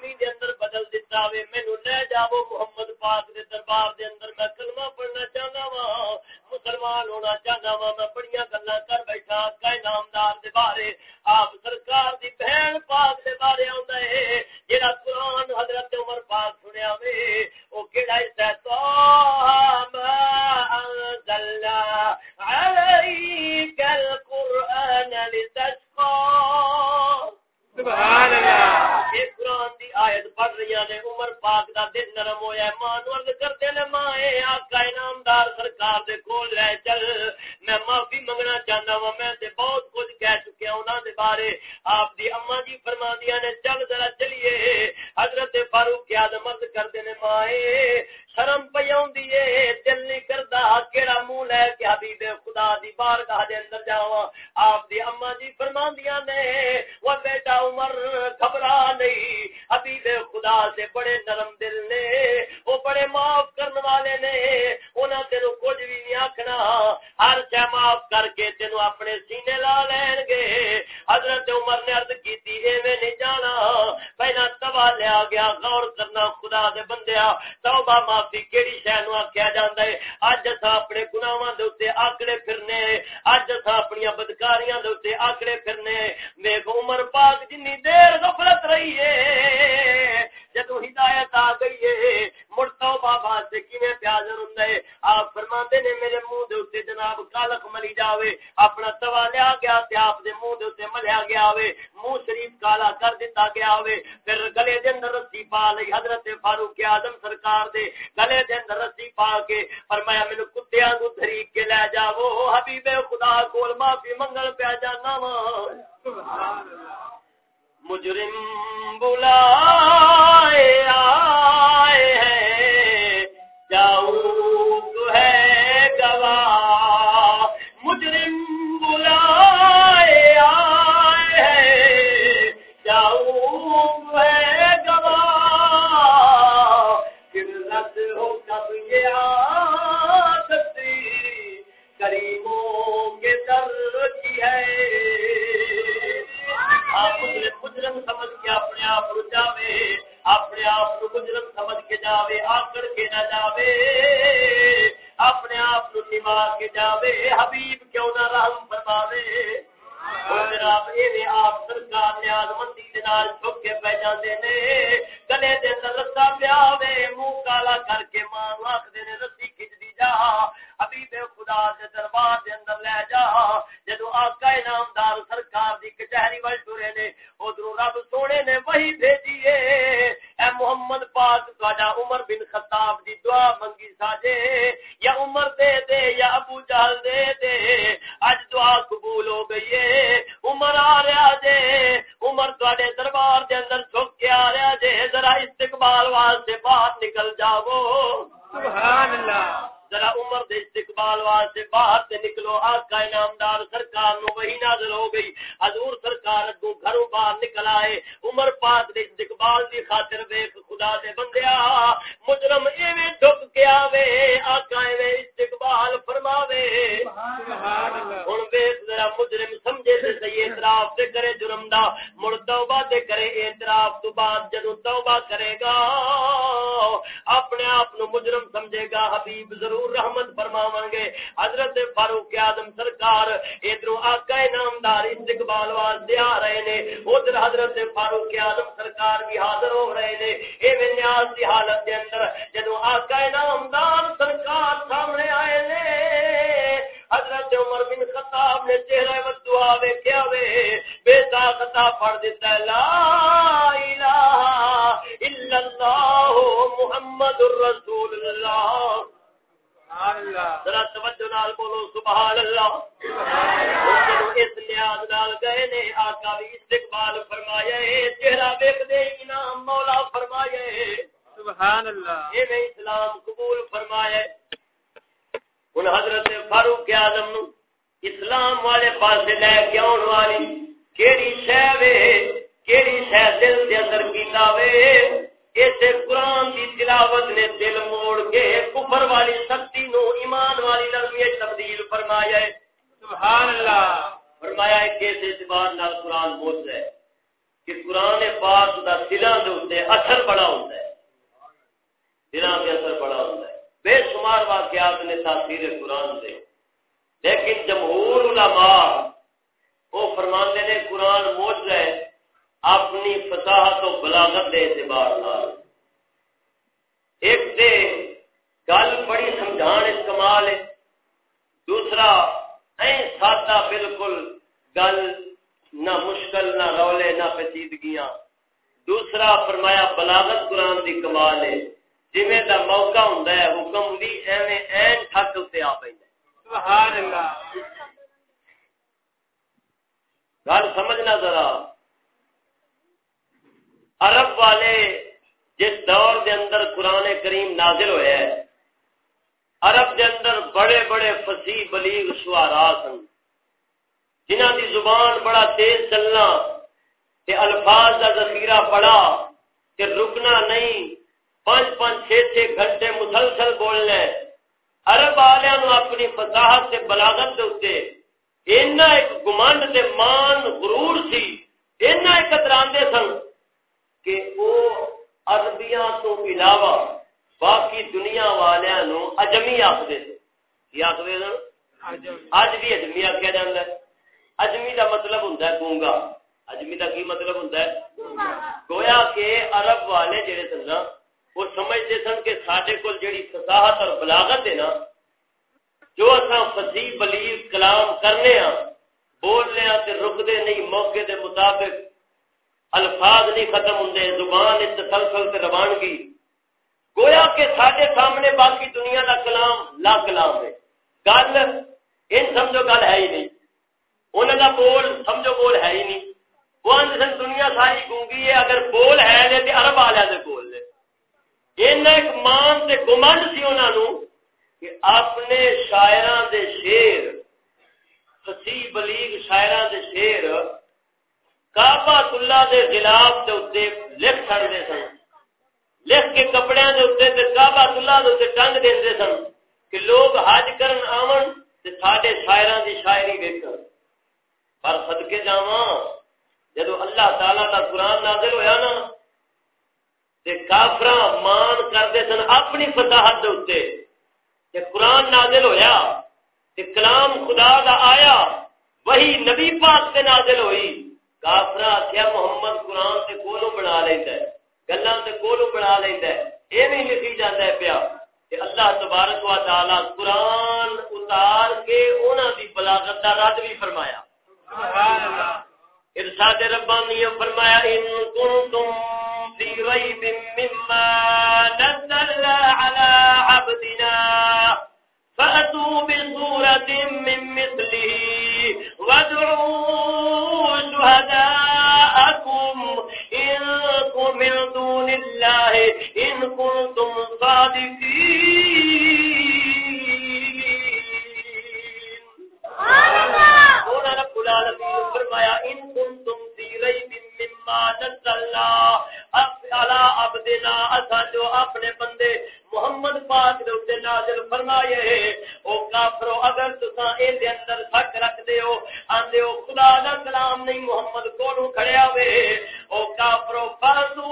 A: بدل دیتا وے مینو لے جاؤ محمد پاک دے دربار دے اندر میں کلمہ پڑھنا چاہنا وا مسلمان ہونا چاہنا وا میں بڑی گلا کر بیٹھا کئی نامدار دے بارے آپ سرکار دی بہن پاک دے بارے آندا ہے جڑا قرآن حضرت عمر پاک سنیا وے او کیڑا ہے تو ما انزلنا عليك القرآن لتشقى سبحان اللہ یہ قرآن آیت پڑھ رہی نے، عمر پاک دا دل نرم ہویا ہے۔ ماں نو عرض کرتے نے ماں، اے آقا انعامدار سرکار دے کول رہ چل۔ میں معافی منگنا چاہنا وا میں تے بہت کچھ کہہ چکیا انہاں دے بارے۔ آپ دی اما جی فرماندیاں نے، چل ذرا چلیے۔ حضرت فاروق اعظم عرض کرتے نے ماں، اے شرم پی آندی اے دل نہیں کردا کیڑا منہ لے کے حبیب خدا دی بارگاہ دے اندر جاواں۔ آپ دی اما جی فرماندیاں نے وہ بیٹا عمر، گھبرا نہیں۔ ابھی حبیب خدا سے بڑے نرم دل نے، وہ بڑے معاف کرنے والے نے۔ انہاں تینو کچھ بھی نہیں آکھنا۔ ہر شے معاف کر کے تینو اپنے سینے لا لین گے۔ حضرت عمر نے عرض کیتی، ایویں نہیں جانا۔ پہلا توا لیا گیا۔ غور کرنا خدا دے بندیا توبہ معافی کیڑی شے نو آکھیا جاندا ہے؟ اج اساں اپنے گناہاں دے اوتے آکڑے پھرنے، اج اساں اپنی بدکاریاں دے اوتے آکڑے پھرنے۔ ویکھ عمر پاک جنی دیر غفلت رہی ہے جدو ہدایت آ گئی ہے مڑ واسطے کیویں پیازر ہوندا ہے آپ فرماندے نے میرے منہ دے اوتے جناب کالک ملی جاوے، اپنا توا لیا گیا تے آپ دے منہ دے اوتے ملیا گیا ہوے منہ شریف کالا کر دیتا گیا ہوے پھر گلے دے اندر رسی پا لئی حضرت فاروق اعظم سرکار دے گلے دے اندر رسی پا کے فرمایا، مینوں کتےاں نو دھری کے لے جاؤ حبیب خدا کول معافی منگل پیا جانا وا۔ سبحان اللہ مجرم بلا آئے ہیں۔ جاؤ تو ہے گواہ، مجرم بلا آئے جاؤ تو ہے گواہ، پھر ہو کب یہ آستی، کریموں کے در کی ہے۔ ہاں، آپ مجرم سمجھ کے اپنے آپ جاوے اپنے آپ کو مجرم سمجھ کے جاوے، آکڑ کے نہ جاوے۔ اپنے آپ کو نما کے جاوے، حبیب کیوں نہ رحم فرماوے۔ جناب یہ آپ سرکار نیاز مندی چک کے پہ جاتے نے، گلے دے رسا پیا منہ کالا کر کے ماں آخر رسی کھچ دی جا۔ حبیب خدا دے دربار دے اندر لے جا۔ جدو آقا انعامدار سرکار دی کچہری ول ٹرے نے ادھر رب سونے نے وہی بھیجی اے اے محمد پاک تہاڈا عمر بن خطاب دی دعا منگی ساجے۔ یا عمر دے دے، یا ابو جہل دے دے۔ اج دعا قبول ہو گئی ہے۔ عمر آ رہا جے۔ عمر تہاڈے دربار دے اندر جھک کے آ رہا جے۔ ذرا استقبال واسطے باہر نکل جاؤ۔ سبحان اللہ۔ ذرا عمر دے استقبال واسطے باہر سے نکلو۔ آقا انعامدار سرکار نو وہی نازل ہو گئی۔ حضور سرکار کو گھروں باہر نکل آئے۔ عمر پاک دے استقبال دی خاطر ویکھ خدا دے بندیا مجرم ایویں ڈھک کے آوے آقا ایویں استقبال فرماوے۔ سبحان اللہ۔ ہن ویکھ ذرا مجرم سمجھے تے صحیح اعتراف تے کرے جرم دا۔ مڑ توبہ تے کرے اعتراف تو بعد جدوں توبہ کرے گا اپنے آپ نو مجرم سمجھے گا۔ حبیب ضرور ضرور رحمت فرماون گے۔ حضرت فاروق اعظم سرکار ادھر آقا نامدار استقبال واسطے آ رہے نے۔ ادھر حضرت فاروق اعظم سرکار بھی حاضر ہو رہے نے۔ ایویں نیاز دی حالت دے اندر جدوں آقا نامدار سرکار سامنے آئے نے، حضرت عمر بن خطاب نے چہرہ و دعا ویکھیا وے، بے طاقتا پڑھ دیتا لا الہ الا اللہ محمد الرسول اللہ۔ ذرا توجہ نال بولو سبحان اللہ۔ اس نیاز نال گئے نے آقا بھی استقبال فرمایا چہرہ ویکھ دے انعام مولا فرمایا سبحان اللہ۔ یہ میں اسلام قبول فرمایا ہن حضرت فاروق اعظم نو اسلام والے پاسے لے کے آن والی کیڑی شے وے کیڑی شے دل دے اندر کیتا وے۔ اسے قرآن کی تلاوت نے دل موڑ کے کفر والی سختی نو ایمان والی نرمی تبدیل فرمایا ہے۔ سبحان اللہ فرمایا ہے کہ اس اعتبار نال قرآن بول ہے کہ قرآن پاک دا دلان دے اوتے اثر بڑا ہوتا ہے۔ دلان دے اثر بڑا ہوتا ہے۔ بے شمار واقعات نے تاثیر قرآن دے۔ لیکن جمہور علماء وہ فرماندے نے قرآن موج ہے۔ اپنی فصاحت و بلاغت دے اعتبار نال۔ ایک دے گل بڑی سمجھان اس کمال ہے۔ دوسرا اے سادہ بالکل گل نہ مشکل نہ رولے نہ پیچیدگیاں۔ دوسرا فرمایا بلاغت قرآن دی کمال ہے۔ جویں دا موقع ہوندا ہے حکم بھی ایویں این ٹھک تے آ پیندا سبحان اللہ۔ گل سمجھنا ذرا۔ عرب والے جس دور دے اندر قرآن کریم نازل ہویا ہے، عرب دے اندر بڑے بڑے فصیح بلیغ شعرا سن۔ جنہ دی زبان بڑا تیز چلنا، تے الفاظ کا ذخیرہ پڑا تے رکنا نہیں، پانچ پانچ چھ چھ گھنٹے مسلسل بولنا ہے۔ ارب والوں اپنی فصاحت سے بلاغت دے اینا ایک گمانڈ دے مان غرور سی، اینا ایک اتراندے سن۔ کہ وہ عربیاں تو علاوہ باقی دنیا والوں اجمی آخر کی آخر اج بھی اجمی آخیا جا اجمی کا مطلب ہوں گونگا۔ اجمی کا کی مطلب ہوں گویا کہ عرب والے جڑے سن نا، وہ سمجھتے سن کہ سڈے کو جڑی فساحت اور بلاغت ہے نا، جو اصا فصیح بلیغ، کلام کرنے ہاں بولنے ہاں تے رکدے نہیں، موقع دے مطابق الفاظ نہیں ختم ہوں زبان تسلسل تے روانگی گویا کہ سارے سامنے باقی دنیا کا کلام لا کلام ہے۔ گل، ان سمجھو گل ہے ہی نہیں۔ انہوں کا بول سمجھو بول ہے ہی نہیں۔ وہ آدھے سن دنیا ساری گونگی ہے، اگر بول ہے تو ارب والے دے بول لے۔ ایک مان سے گمنڈ سی انہوں کہ اپنے شاعراں دے شیر فصیح بلیغ شاعراں دے شیر کعبہ اللہ دے خلاف دے اوتے لکھ چھڑدے سن۔ لکھ کے کپڑیاں دے اوتے تے کعبہ اللہ دے اوتے ٹنگ دیندے سن کہ لوگ حج کرن آون تے ساڈے شاعراں دی شاعری ویکھن۔ پر صدکے جاواں جدو اللہ تعالی دا قرآن نازل ہویا نا، تے کافراں مان کردے سن اپنی فضاحت دے اوتے کہ قرآن نازل ہویا کہ کلام خدا دا آیا وہی نبی پاک سے نازل ہوئی۔ کافرا کیا محمد قرآن سے کولو بنا لیتا ہے گلا سے کولو بنا لیتا ہے۔ یہ نہیں لکھی جاتا ہے پیا کہ اللہ تبارک و تعالی قرآن اتار کے انہوں دی بلاغت کا رد بھی فرمایا۔ ارشاد ربانی فرمایا ان کنتم فی ریب مما نزلنا على عبدنا فأتوا بصورة من مثله وادعوا شهداءكم إن من دون الله إن كنتم صادقين. فرمایا ان کنتم فی ریب مما نزلنا علی عبدنا اسا جو اپنے بندے محمد پاک دے اوتے نازل فرمائے او کافرو، اگر تساں اے دے اندر شک رکھ دیو، آندے او خدا دا کلام نہیں محمد کولو کھڑیا وے او کافرو فاتو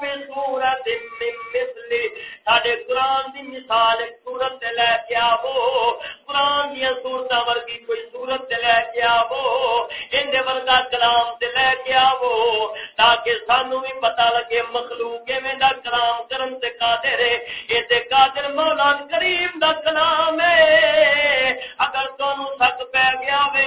A: بی سورت من مثلی ساڈے قرآن دی مثال ایک سورت تے لے کے آو قرآن دی سورتاں ورگی کوئی سورت تے لے کے آو ان دے ورگا کلام تے لے کے آو تاکہ سانو بھی پتہ لگے مخلوق میں دا کلام کرن تے قادر ہے۔ اے تے قادر مولا کریم دا کلام ہے۔ اگر تانوں شک پہ گیا وے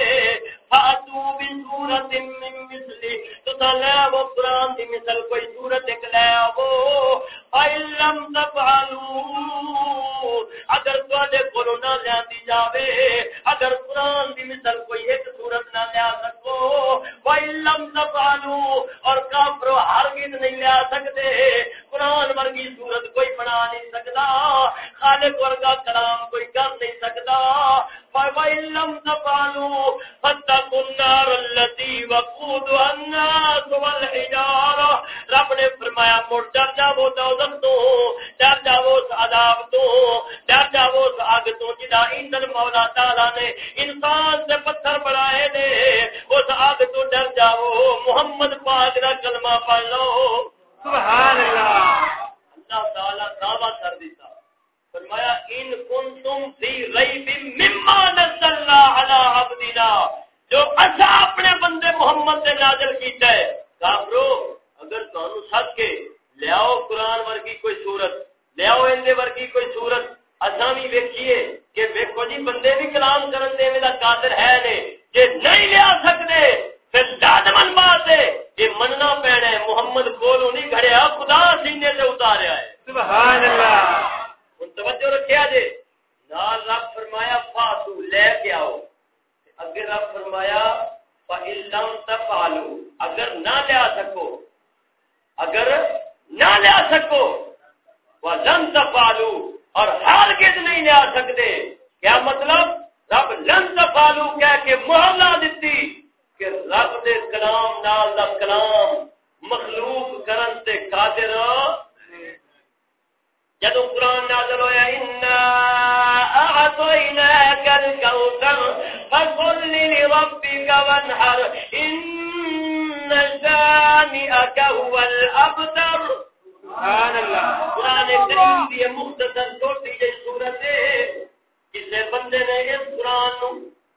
A: اعطیناک الکوثر فصل لربک وانحر. إن شانئک هو الأبتر. سبحان اللہ قرآن کریم دی مختصر چھوٹی جی صورت ہے بندے نے اس قرآن نو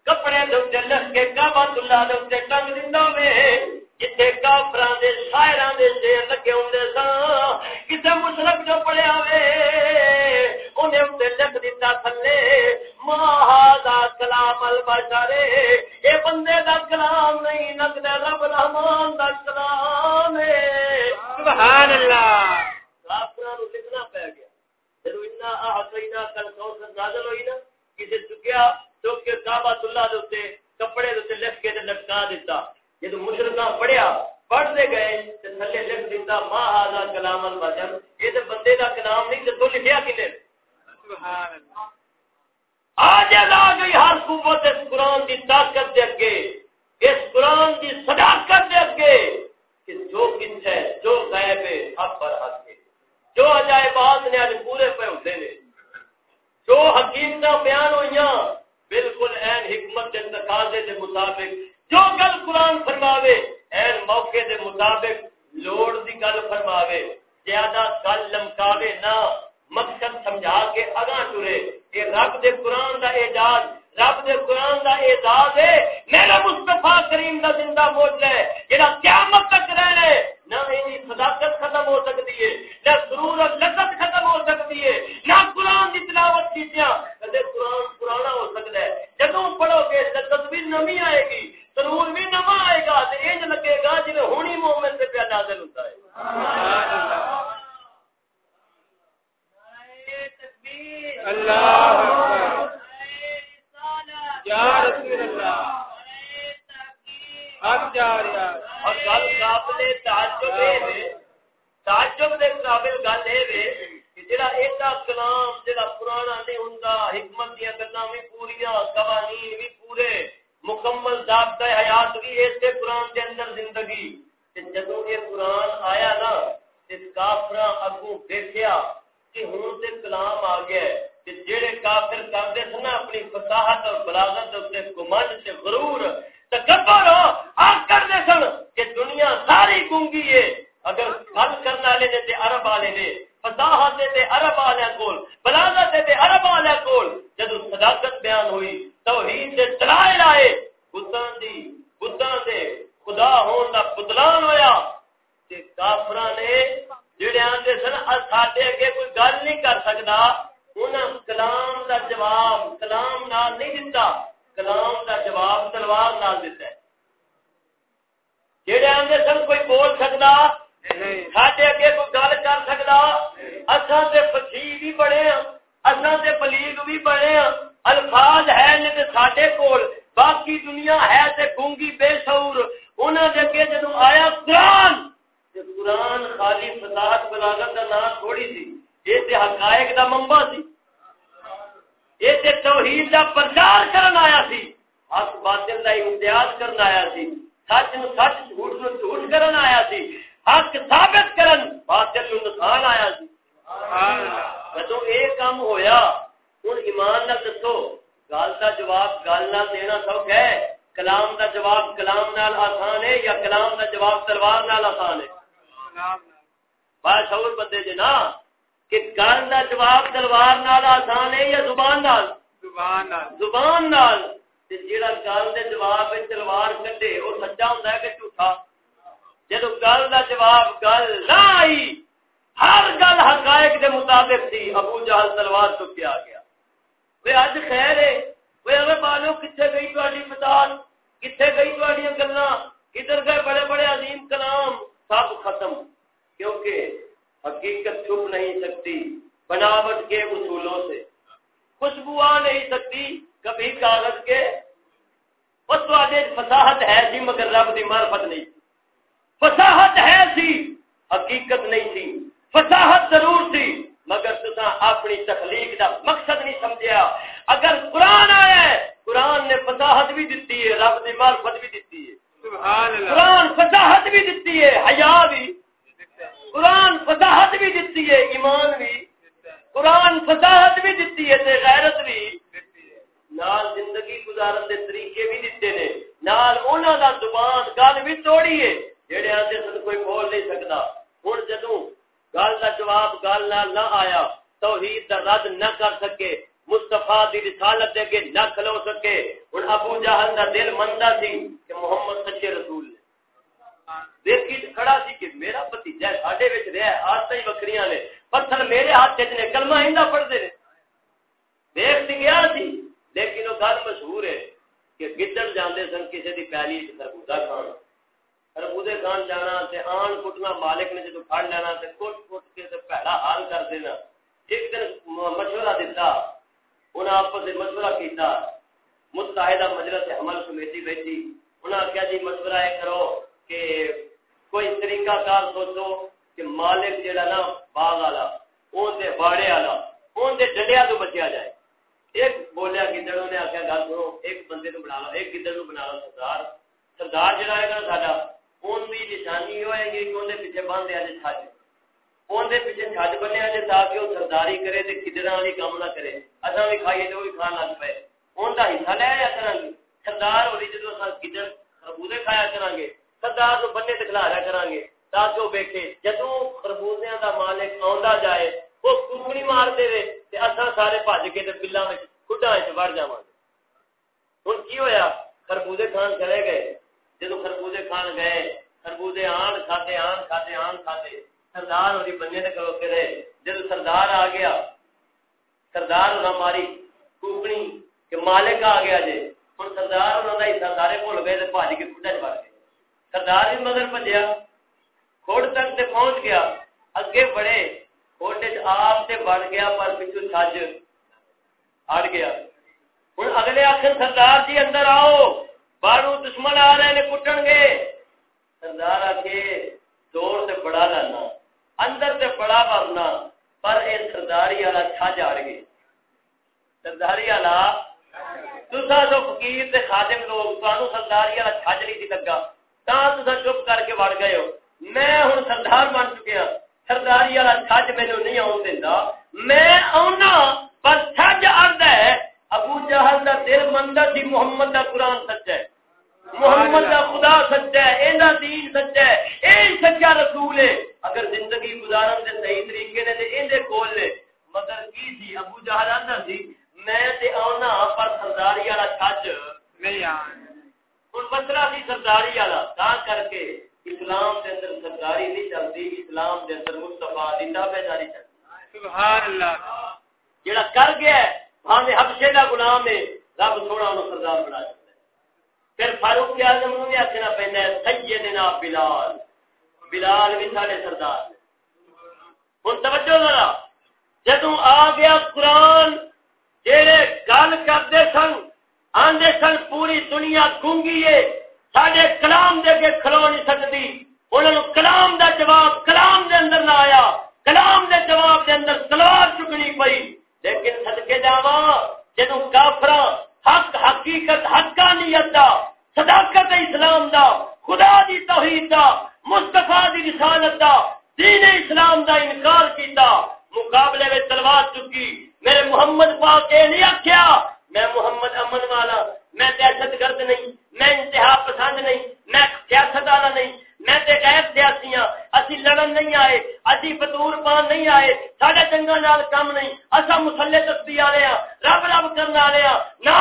A: کپڑے دے لکھ کے کعبۃ اللہ دے ٹنگ دیندا وے دے شاعراں دے شعر لگے ہوندے سن کسے مشرک جو پڑھیا وے اونے لکھ دتا تھلے ما ھذا کلام البشر اے بندے دا کلام نہیں نقد رب رحمان دا کلام ہے۔ سبحان اللہ کافراں نو لکھنا پے گیا۔ جدوں انا اعطینا کل کوثر نازل ہوئی نا کسے چکیا چک کے کعبۃ اللہ دے کپڑے دے لکھ کے تے لٹکا دیتا جب مشرقہ پڑھیا پڑھتے گئے تھلے لکھ دیتا ماں آزا کلام البشر یہ تو بندے کا کلام نہیں تو لکھیا کنے؟ آج آ گئی ہر قوت اس قرآن طاقت دے اگے۔ اس قرآن صداقت دے اگے کہ جو کچھ ہے جو غیب ہے پر حق ہے۔ جو عجائبات نے پورے پہ ہوتے ہیں۔ جو حقیقت بیان ہوئی بالکل حکمت کے تقاضے کے مطابق جو گل قرآن فرماوے این موقع دے مطابق لوڑ دی گل فرماوے، زیادہ گل لمکاوے نہ، مقصد سمجھا کے اگاں ٹرے۔ اے رب دے قرآن دا اعجاز، رب دے قرآن دا اعزاز ہے۔ میرا مصطفیٰ کریم دا زندہ موجود ہے، جڑا قیامت تک رہنا ہے۔ نہ صداقت ختم ہو سکتی ہے نہ سرور اور لذت ختم ہو سکتی ہے نہ قرآن کی تلاوت کیجیاں کدے قرآن پرانا ہو سکتا ہے جدوں پڑھو گے لذت بھی نمی آئے گی سرور بھی نما آئے گا انج لگے گا جی ہونی مومن سے پیا نازل ہوتا ہے۔ اللہ یا رسول اللہ۔ اب جا رہا اور گل تعجب تعجب دے قابل گل کہ جڑا کلام، جڑا پرانا ہوندا حکمت گلاں پوریاں قوانین پورے، مکمل ضابطہ حیات بھی ایسے قرآن اندر زندگی۔ یہ قرآن آیا نا کہ کلام آ گیا کافر سن اپنی فصاحت اور بلاغت سے کمج سے غرور، تکبر کرتے سن کہ دنیا ساری گونگی ہے۔ اگر گل کرنے والے نے تے عرب والے نے فصاحت تے عرب والے کول، بلاغت تے عرب والے کول، جدو صداقت بیان ہوئی، توحید دے چلائے لائے بتاں دی، بتاں دے خدا ہون دا پتلان ہویا۔ تے کافراں نے جڑے آندے سن ساڈے اگے کوئی گل نہیں کر سکدا، انہاں کلام دا جواب، کلام نال نہیں دتا، کلام دا جواب تلوار نال دتا ہے۔ جڑے آندے سن کوئی بول سکدا ساڈے اگے کوئی گل کر سکدا اساں تے فقیر بھی بڑے ہاں اساں تے بلیغ بھی بڑے ہاں الفاظ ہے نے تے ساڈے کول باقی دنیا ہے تے گونگی بے شعور۔ انہاں دے کے جدوں آیا قرآن تے قرآن خالی فساد بلاغت دا نام تھوڑی سی اے تے حقائق دا منبع سی۔ اے تے توحید دا پرچار کرن آیا سی۔ حق باطل دا امتیاز کرن آیا سی۔ سچ نو سچ جھوٹ نو جھوٹ کرن آیا سی۔ حق ثابت کرن باطل نو نقصان آیا سی۔ جدوں اے کام ہویا ہوں ایمان نہ دسو گل کا جواب گل نہ دینا سوکھ ہے۔ کلام کا جواب کلام نال آسان ہے یا کلام کا جواب تلوار نال آسان ہے؟ بات شعور بندے جی نا کہ گل کا جواب تلوار نال آسان ہے یا زبان نال۔ زبان نال۔ جہاں گل کے جواب تلوار کٹے وہ سچا ہوں کہ جھوٹا جب گل کا جواب گل نہ آئی ہر گل حقائق کے مطابق تھی ابو جہل تلوار چکے آ گیا اج خیر ہے وہ اگر مانو کتنے گئی تاری مثال کتنے گئی تاری گلا کدھر گئے بڑے بڑے عظیم کلام سب ختم کیونکہ حقیقت چھپ نہیں سکتی بناوٹ کے اصولوں سے خوشبو آ نہیں سکتی کبھی کاغذ کے فساحت ہے سی مگر رب کی معرفت نہیں۔ فساحت ہے سی حقیقت نہیں تھی فساحت ضرور تھی مگر تسا اپنی تخلیق دا مقصد نہیں سمجھیا۔ اگر قرآن آیا ہے قرآن نے فصاحت بھی دیتی ہے رب دی معرفت بھی دیتی ہے۔ قرآن فصاحت بھی دیتی ہے حیا بھی۔ قرآن فصاحت بھی دیتی ہے ایمان بھی۔ قرآن فساحت بھی دیتی ہے تے غیرت بھی۔ نال زندگی گزارن دے طریقے بھی دیتے نے۔ نال انہاں دا زبان گل بھی توڑی ہے جڑے آندے سن کوئی بول نہیں سکدا۔ ہن جدوں گل دا جواب گل نال نہ آیا، توحید دا رد نہ کر سکے، مصطفیٰ دی رسالت دے کے نہ کھلو سکے، ہن ابو جہل دا دل مندا سی کہ محمد سچے رسول نے۔ دیکھی کھڑا سی کہ میرا بھتیجا ساڈے وچ رہیا آدتاں ہی وکھریاں نے۔ پتھر میرے ہاتھ وچ نے کلمہ ہندا پڑھدے نے۔ دیکھ سی گیا سی۔ لیکن وہ گل مشہور ہے کہ گدڑ جانے سن کسی کی پیلی خربوزہ کھان۔ خربوزے کھان جانا تے آن کٹنا مالک نے جدو پڑ لینا تے کٹ کٹ کے تے پہلا حال کر دینا۔ ایک دن مشورہ دیتا انہیں آپس سے مشورہ کیتا۔ متحدہ مجلس عمل کمیٹی بیٹھی۔ انہیں آخیا جی مشورہ یہ کرو کہ کوئی طریقہ کار سوچو کہ مالک جہاں نا باغ والا اندر باڑے والا اندر ڈنڈیا تو بچیا جائے۔ ایک بولیا، گدڑوں نے آخیا، گل سنو، ایک بندے کو بنا لو، ایک گدڑ کو بنا لو سردار۔ سردار جہاں ہے نا سا ان کی نشانی ہوئے گی کہ اندر پیچھے بن دیا جی چھج اندر پیچھے چھج بنیا جی تاکہ وہ سرداری کرے تو گدڑا والی کام نہ کرے۔ اصا بھی کھائیے تو بھی کھان لگ پے ان کا حصہ لیا جا کر گے؟ سردار ہوئی جدو گدڑ خربوزے کھایا کر گے، سردار کو بننے دکھلایا کر گے تاکہ وہ ویکے جدو خربوزے کا مالک آ جائے وہ کڑی مار دے اصا سارے بج کے بلا خڈا بڑھ جا ہوں کی ہوا خربوزے کھان چلے گئے جدو خربوزے کھان گئے خربوزے آن کھاتے آن کھاتے آن کھاتے سردار ہوئی بننے نے کروکے رہے جدو سردار آ گیا سردار ہونا ماری کوکنی کہ مالک آ گیا جی ہوں سردار ہونا کا حصہ سارے بھول گئے بھاج کے کھڈا چ بڑھ گئے سردار بھی مگر بجیا کھوڑ تک تے پہنچ گیا اگے بڑے آپ سے بڑھ گیا پر پچھو چھج اڑ گیا۔ ہوں اگلے آخر سردار جی اندر آؤ۔ باہر دشمن آ رہے ہیں کٹن گے۔ سردار آ کے دور سے بڑا لانا۔ اندر سے بڑا مرنا پر یہ سرداری والا چھج اڑ گئے۔ سرداری والا تصا جو فقیر سے خادم لوگ تمہیں سرداری والا چھج نہیں سی لگا تا چپ کر کے وڑ گئے ہو۔ میں ہوں سردار بن چکیا ہاں۔ سرداری والا چھج مینو نہیں آن دینا میں آنا پر چھج ارد ہے ابو جہل کا دل مندر دی محمد کا قرآن سچا ہے محمد کا خدا سچا ہے اینا دین سچا ہے اے سچا رسول ہے اگر زندگی گزارن دے صحیح طریقے نے تے ایندے کول نے مگر کی سی ابو جہل آندا سی میں تے آنا پر سرداری والا چھج نہیں آن ہن مسئلہ سی سرداری والا تا کر کے اسلام کے اندر سرداری نہیں چلتی اسلام کے اندر مستفا دی تابعداری چلتی۔ سبحان اللہ۔ جڑا کر گیا ہے بھاوے حبشے دا غلام ہے رب سونا انہوں سردار بنا چکتا ہے۔ پھر فاروق اعظم نو بھی آکھنا پیندا ہے سیدنا بلال۔ بلال بھی سارے سردار ہن توجہ ذرا جدوں آ گیا قرآن جڑے گل کرتے سن آندے سن پوری دنیا گونگی ہے۔ سڈے کلام دے کے کھلو نہیں سکتی۔ انہوں نے کلام دا جواب کلام دے اندر نہ آیا۔ کلام دے جواب دے اندر سلوار چکنی پئی۔ لیکن سدکے جاوا جدو کافر حق، حقیقت، حقانیت دا، صداقت اسلام دا، خدا دی توحید دا، مصطفیٰ دی رسالت دا، دین اسلام دا انکار کیتا۔ مقابلے میں تلوار چکی۔ میرے محمد پاک اے نہیں آخیا میں محمد امن والا۔ میں دہشت گرد نہیں، میں انتہا پسند نہیں، میں سیاست والا نہیں، میں تے غیر سیاسی ہاں اسی لڑن نہیں آئے، اسی فتور پان نہیں آئے، ساڈے جنگا نال کم نہیں اسا مسلے تسبیح والے ہاں رب رب کرن والے ہاں۔ نا،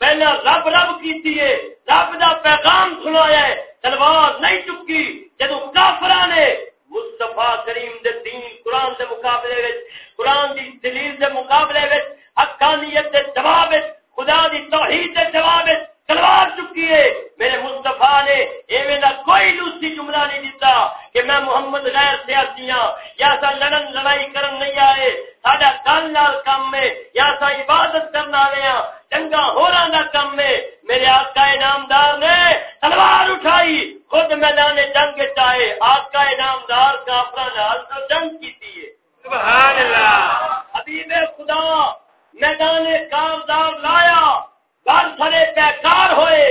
A: پہلا رب رب کیتی ہے، رب دا پیغام سنایا ہے، تلوار نہیں چکی، جدوں کافراں نے مصطفی کریم دے دین، قرآن دے مقابلے وچ، قرآن دی دلیل دے مقابلے وچ، حقانیت دے جواب وچ خدا دی توحید دے جواب تلوار چکی ہے۔ میرے مصطفیٰ نے ایویں دا کوئی لوسی جملہ نہیں دیتا کہ میں محمد غیر سیاسی ہاں۔ یا سا لڑن لڑائی کرن نہیں آئے، ساڈا گل نال کم ہے۔ یا سا عبادت کرنا والے ہاں چنگا ہوراں دا کم ہے۔ میرے آقا انعامدار نے تلوار اٹھائی، خود میدان جنگ چاہے آقا انعامدار کافراں نال تو جنگ کیتی ہے۔ سبحان اللہ۔ حبیب خدا میدان کامدار لایا گھر سڑے پیکار ہوئے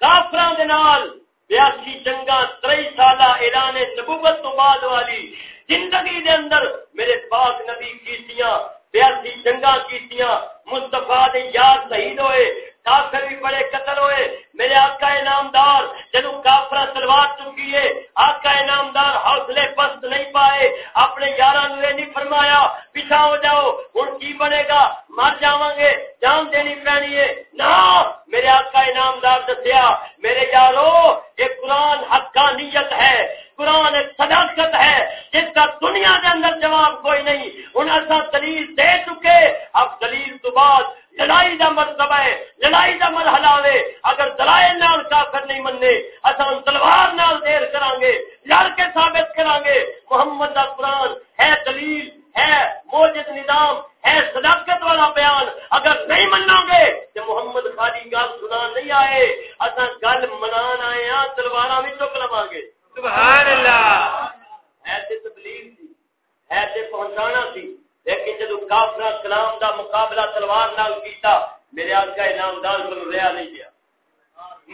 A: کافران دے نال بیاسی جنگا تری سالہ اعلان نبوت تو بعد والی زندگی دے اندر میرے پاک نبی کیتیاں، بیاسی جنگا کیتیاں، مصطفیٰ دے یار شہید ہوئے، کافر بھی بڑے قتل ہوئے میرے آقا انعامدار جنو کافرا سلوار چکی ہے آقا انعامدار حوصلے پست نہیں پائے، اپنے یارہ نے نہیں فرمایا، پیچھا ہو جاؤ ہوں کی بنے گا؟ مر جاواں گے، جان دینی پینی ہے۔ نہ، میرے آقا انعامدار دسیا، میرے یارو، یہ قرآن حقانیت ہے۔ قرآن ایک صداقت ہے، جس کا دنیا کے اندر جواب کوئی نہیں۔ ہوں ایسا دلیل دے چکے، اب دلیل تو بعد لڑائی کا مرتبہ ہے لڑائی کا مرحلہ ہے اگر دلائل نال کافر نہیں مننے اصا تلوار نال دیر کران گے لڑ کے ثابت کران گے محمد کا قرآن ہے دلیل، ہے موجد نظام، ہے صداقت والا بیان۔ اگر نہیں منو گے تو محمد خالی گل سنا نہیں آئے۔ اصا گل منا آئے ہاں تلوار بھی چک لوا گے۔
B: سبحان اللہ۔
A: ایسے تبلیغ تھی ایسے پہنچانا تھی لیکن جدو کافر کلام دا مقابلہ تلوار نال کیتا، میرے آقا انعامدار کو رہا نہیں گیا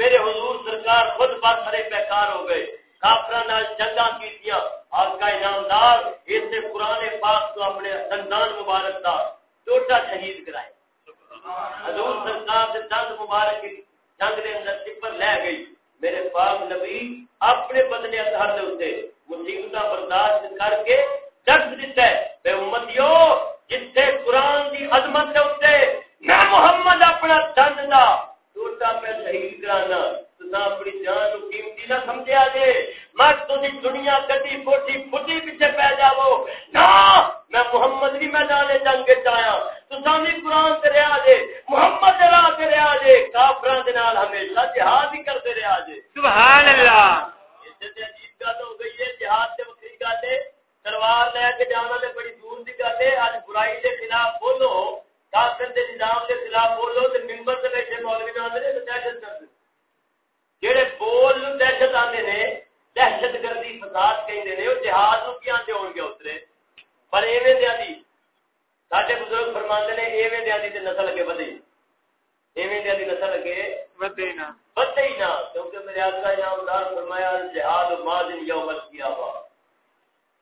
A: میرے حضور سرکار خود پر سرے بیکار ہو گئے۔ کافر نال جنگا کیتیاں۔ آقا انعامدار اس نے قرآن پاک کو اپنے دندان مبارک دا ٹوٹا شہید کرائے حضور سرکار سے دند مبارک جنگ دے اندر چپر لے گئی۔ میرے پاک نبی اپنے بدلے اثر دے ہوتے مصیبت برداشت کر کے درد دیتا ہے۔ بے امتیو جتنے قرآن دی عظمت دے ہوتے میں محمد اپنا دند دا۔ ٹوٹا پہ شہید کرانا تسا اپنی جان کو قیمتی نہ سمجھیا جے میں تسی دنیا کٹی پھوٹی پھٹی پیچھے پہ جاؤ۔ نہ، میں محمد بھی میدان جنگ کے چایا تسا بھی قرآن تے رہا جے محمد دے راہ تے رہا جے دے نال ہمیشہ جہاد ہی کرتے رہا جے۔
B: سبحان اللہ۔
A: اس سے عجیب گل ہو گئی ہے جہاد تے وکری گل ہے۔ تلوار لے کے جانا تے بڑی دور کی گل ہے۔ اج برائی دے خلاف بولو کافر دے نظام دے خلاف بولو تے منبر تے بیٹھے مولوی نہ آندے تے دہشت گرد جڑے بول دہشت آندے نے دہشت گردی فساد کہندے نے او جہاد نو کی آندے ہون گے اترے؟ پر ایویں دیاں دی ساڈے بزرگ فرماندے نے ایویں دیاں دی تے نسل ودی ایویں دی نسل کے
B: ودی نہ
A: کیونکہ میرے آقا انعامدار فرمایا جہاد ماضی یوم القیامہ۔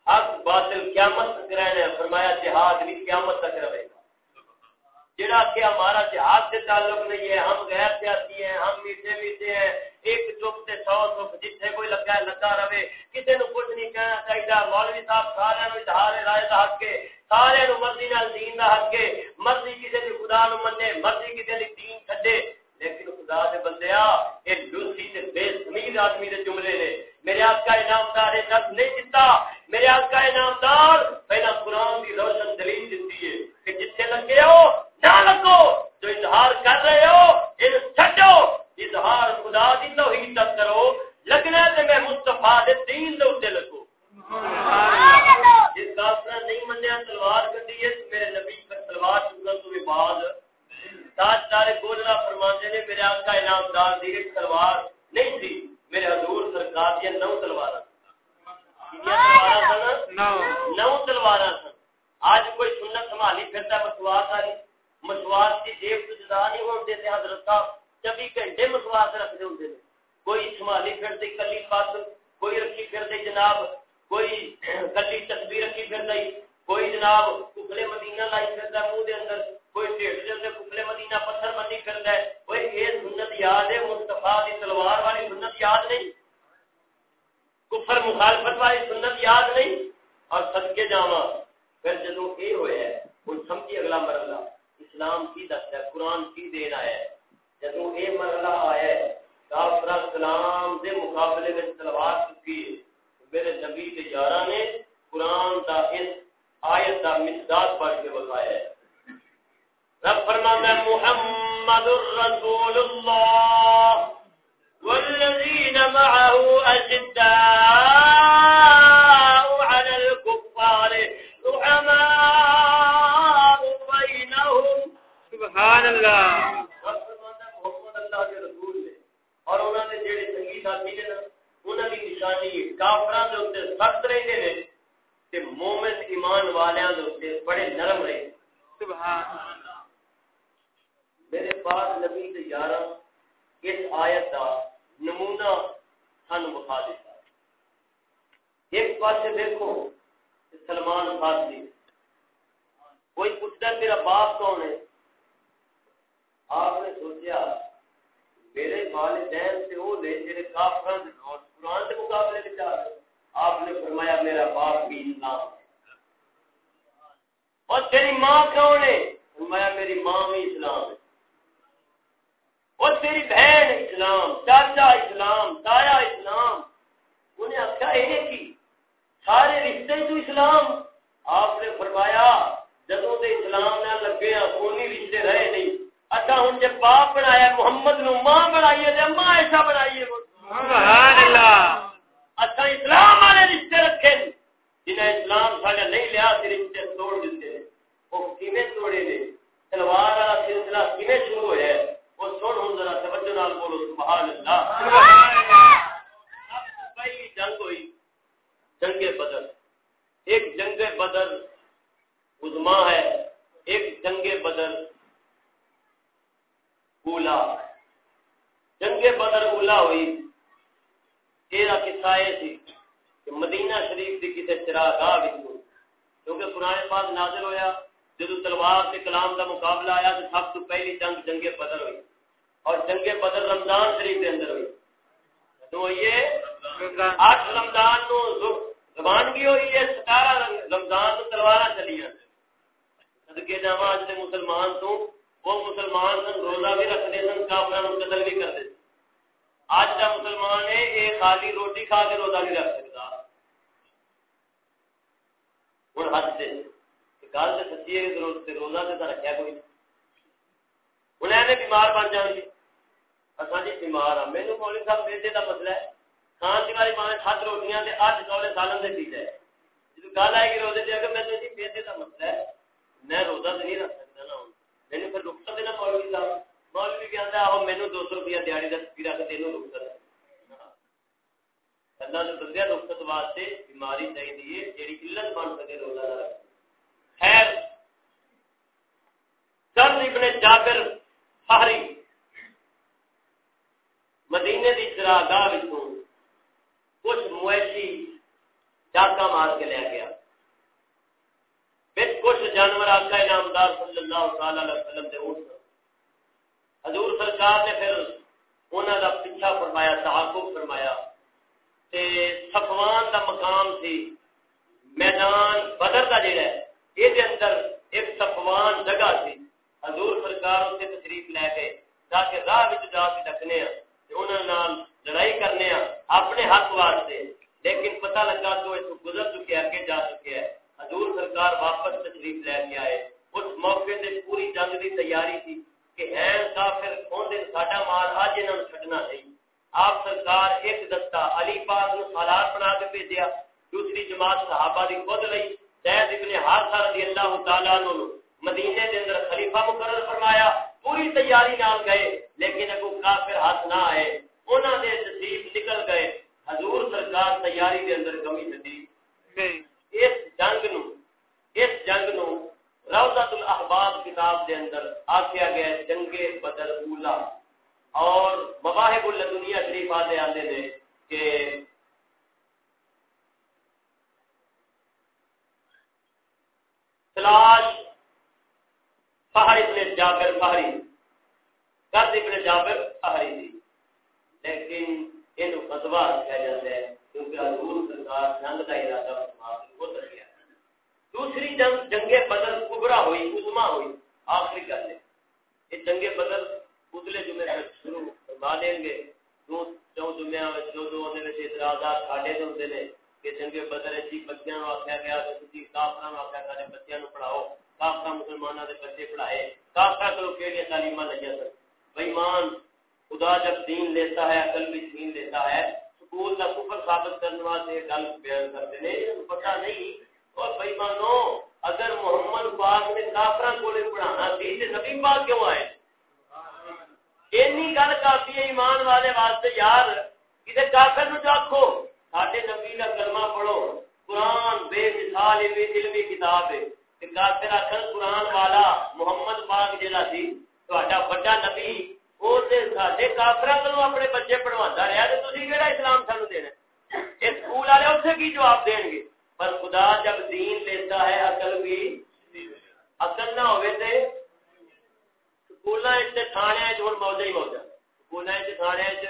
A: حق باطل قیامت تک رہنا ہے فرمایا جہاد بھی قیامت تک رہے گا۔ جڑا کہ ہمارا جہاد سے تعلق نہیں ہے ہم غیر سیاسی ہیں ہم میٹھے میٹھے ہیں ایک چپ سے سو چپ جتنے کوئی لگا ہے لگا رہے کسی نے کچھ نہیں کہنا چاہیے مولوی صاحب سارے اظہار رائے حق ہے۔ سارے نو مرضی نال دین کا حق ہے۔ مرضی کسی نے خدا نو منے مرضی کسی نے دین چھڈے۔ لیکن خدا دے بندیا ایک دوسری سے بے سمید آدمی دے جملے نے۔ میرے آقا انعامدار یہ دس نہیں دیتا میرے آقا انعامدار، پہلا قرآن کی روشن دلیل دیتی ہے کہ جتنے لگے ہو، نہ لگو۔ جو اظہار کر رہے ہو، ان چھڈو۔ اظہار خدا دی توحید تک کرو۔ لگنا تے میں مصطفیٰ دے دین دے اوتے لگو۔ جس کافر نہیں منیا تلوار کڈی ہے میرے نبی پر تلوار چکن تو بھی بعد تاج تارے گولنا فرماندے نے میرے آقا انعامدار دی ایک تلوار نہیں تھی۔ میرے حضور سرکار دیا نو تلوار نو۔ تلوار سن آج کوئی سنت سنبھالی پھرتا مسوار والی مسوار کی جیب تو جدا نہیں ہوتے تھے حضرت صاحب چوبی گھنٹے مسوار سے رکھتے ہوتے ہیں کوئی سنبھالی پھرتے کلی پاس کوئی رکھی پھر جناب کوئی کلی تصویر رکھی پھر کوئی جناب کپڑے مدینہ لائی پھر منہ کے اندر، کوئی اندر مدینہ پتھر بندی کرتا ہے یہ سنت یاد ہے تلوار والی سنت یاد نہیں؟ کفر مخالفت والی سنت یاد نہیں؟ اور پھر ہے سمجھی اگلا مرحلہ۔ اسلام کی دس ہے، قرآن کی دین آیا ہے۔ جدو یہ مرحلہ آیا ہے کافر سلام دے مقابلے میں تلوار چکی ہے۔ میرے نبی کے یارہ نے قرآن کا اس آیت کا مقدار پڑھ کے بتایا ہے۔ رب فرمانا محمد رسول الله والذين معه أشداء على الكفار رحماء بينهم
B: سبحان الله
A: نشانی کافران دے اتنے سخت رہتے ہیں کہ مومن ایمان والیاں دے اتنے بڑے نرم رہے۔
B: سبحان اللہ۔
A: میرے پاس نبی سے یارہ اس آیت کا نمونہ سن بخا دیتا۔ ایک پاس دیکھو سلمان فاصلی کوئی پوچھتا تیرا باپ کون ہے؟ آپ نے سوچا میرے والدین سے وہ لے جڑے کافران اور قرآن کے مقابلے میں جا رہے آپ نے فرمایا، میرا باپ بھی اسلام اور تیری ماں کون ہے؟ فرمایا، میری ماں بھی اسلام ہے۔ اور تیری بہن اسلام، چاچا اسلام، تایا اسلام۔ انہیں آخیا یہ کی؟ سارے رشتے تو اسلام۔ آپ نے فرمایا، جدوں دے اسلام نہ لگے کونی رشتے رہے نہیں۔ اچھا ہوں جب باپ بنایا محمد نو ماں بنائیے تے ماں ایسا بنائیے۔
B: سبحان اللہ۔
A: اچھا اسلام والے رشتے رکھے سی میدان بدر دا جڑا ہے، اے دے اندر ایک صفوان جگہ سی۔ حضور سرکار اس تشریف لے گئے تاکہ راہ وچ جا کے ڈکنے ہیں تے انہاں نال لڑائی کرنے ہیں اپنے حق واسطے۔ لیکن پتہ لگا تو اس گزر چکے اگے جا چکے ہیں حضور سرکار واپس تشریف لے کے آئے۔ اس موقع سے پوری جنگ کی تیاری تھی کہ ہے کافر کون دن ساڈا مال اج انہاں چھڈنا نہیں۔ آپ سرکار ایک دستہ علی پاک نو سالار بنا کے بھیجیا۔ دوسری جماعت صحابہ دی خود لئی زید ابن حارثہ رضی اللہ تعالی عنہ مدینے دے اندر خلیفہ مقرر فرمایا پوری تیاری نال گئے لیکن ابو کافر ہاتھ نہ آئے۔ انہاں دے نصیب نکل گئے۔ حضور سرکار تیاری دے اندر کمی تھی۔ اس جنگ نو اس جنگ نو روضت الاحباب کتاب دے اندر آکھیا گیا جنگ بدر اولا۔ اور مواہب الدنیا شریف آدھے آدھے دے کہ تلاش فہر ابن جابر فہری قرد ابن جابر فہری دی لیکن یہ فتوا کہا جاتا ہے کیونکہ حضور سرکار جنگ کا ارادہ دوسری جنگ جنگ بدل کبرا ہوئی عظما ہوئی آخری کر لیں یہ جنگ بدل اتلے جمعے سے شروع کروا دیں گے دو چو جمعے جو دو ہونے میں اعتراضات ساڈے دے ہوندے نے کہ جنگ بدل جی بچیاں نو آکھیا گیا تے تسی کافراں نو آکھیا سارے بچیاں نو پڑھاؤ کافراں مسلماناں دے بچے پڑھائے کافراں کو کیڑی تعلیماں لگیا سن بے ایمان خدا جب دین لیتا ہے عقل بھی دین لیتا ہے سکول کا کفر ثابت کرنے واسطے گل بیان کرتے ہیں پتہ نہیں اور بھائی مانو اگر محمد پاک نے کافر کو پڑھانا سی تو نبی پاک کیوں آئے اینی گل کافی ہے ایمان والے واسطے یار کسی کافر نو آخو ساڈے نبی کا کلمہ پڑھو۔ قرآن بے مثال علمی کتاب ہے۔ کافر آخر قرآن والا محمد پاک جہاں سی تا بڑا نبی وہ کافر کو اپنے بچے پڑھوا رہا تو تھی کہڑا اسلام سانو دینا یہ سکول والے اتنے کی جواب دیں گے؟ پر خدا جب دین لیتا ہے، عقل بھی اصل نہ ہوئے تے سکولاں وچ تھانے وچ ہن موجہ ہی موجہ۔ سکولاں وچ تھانے وچ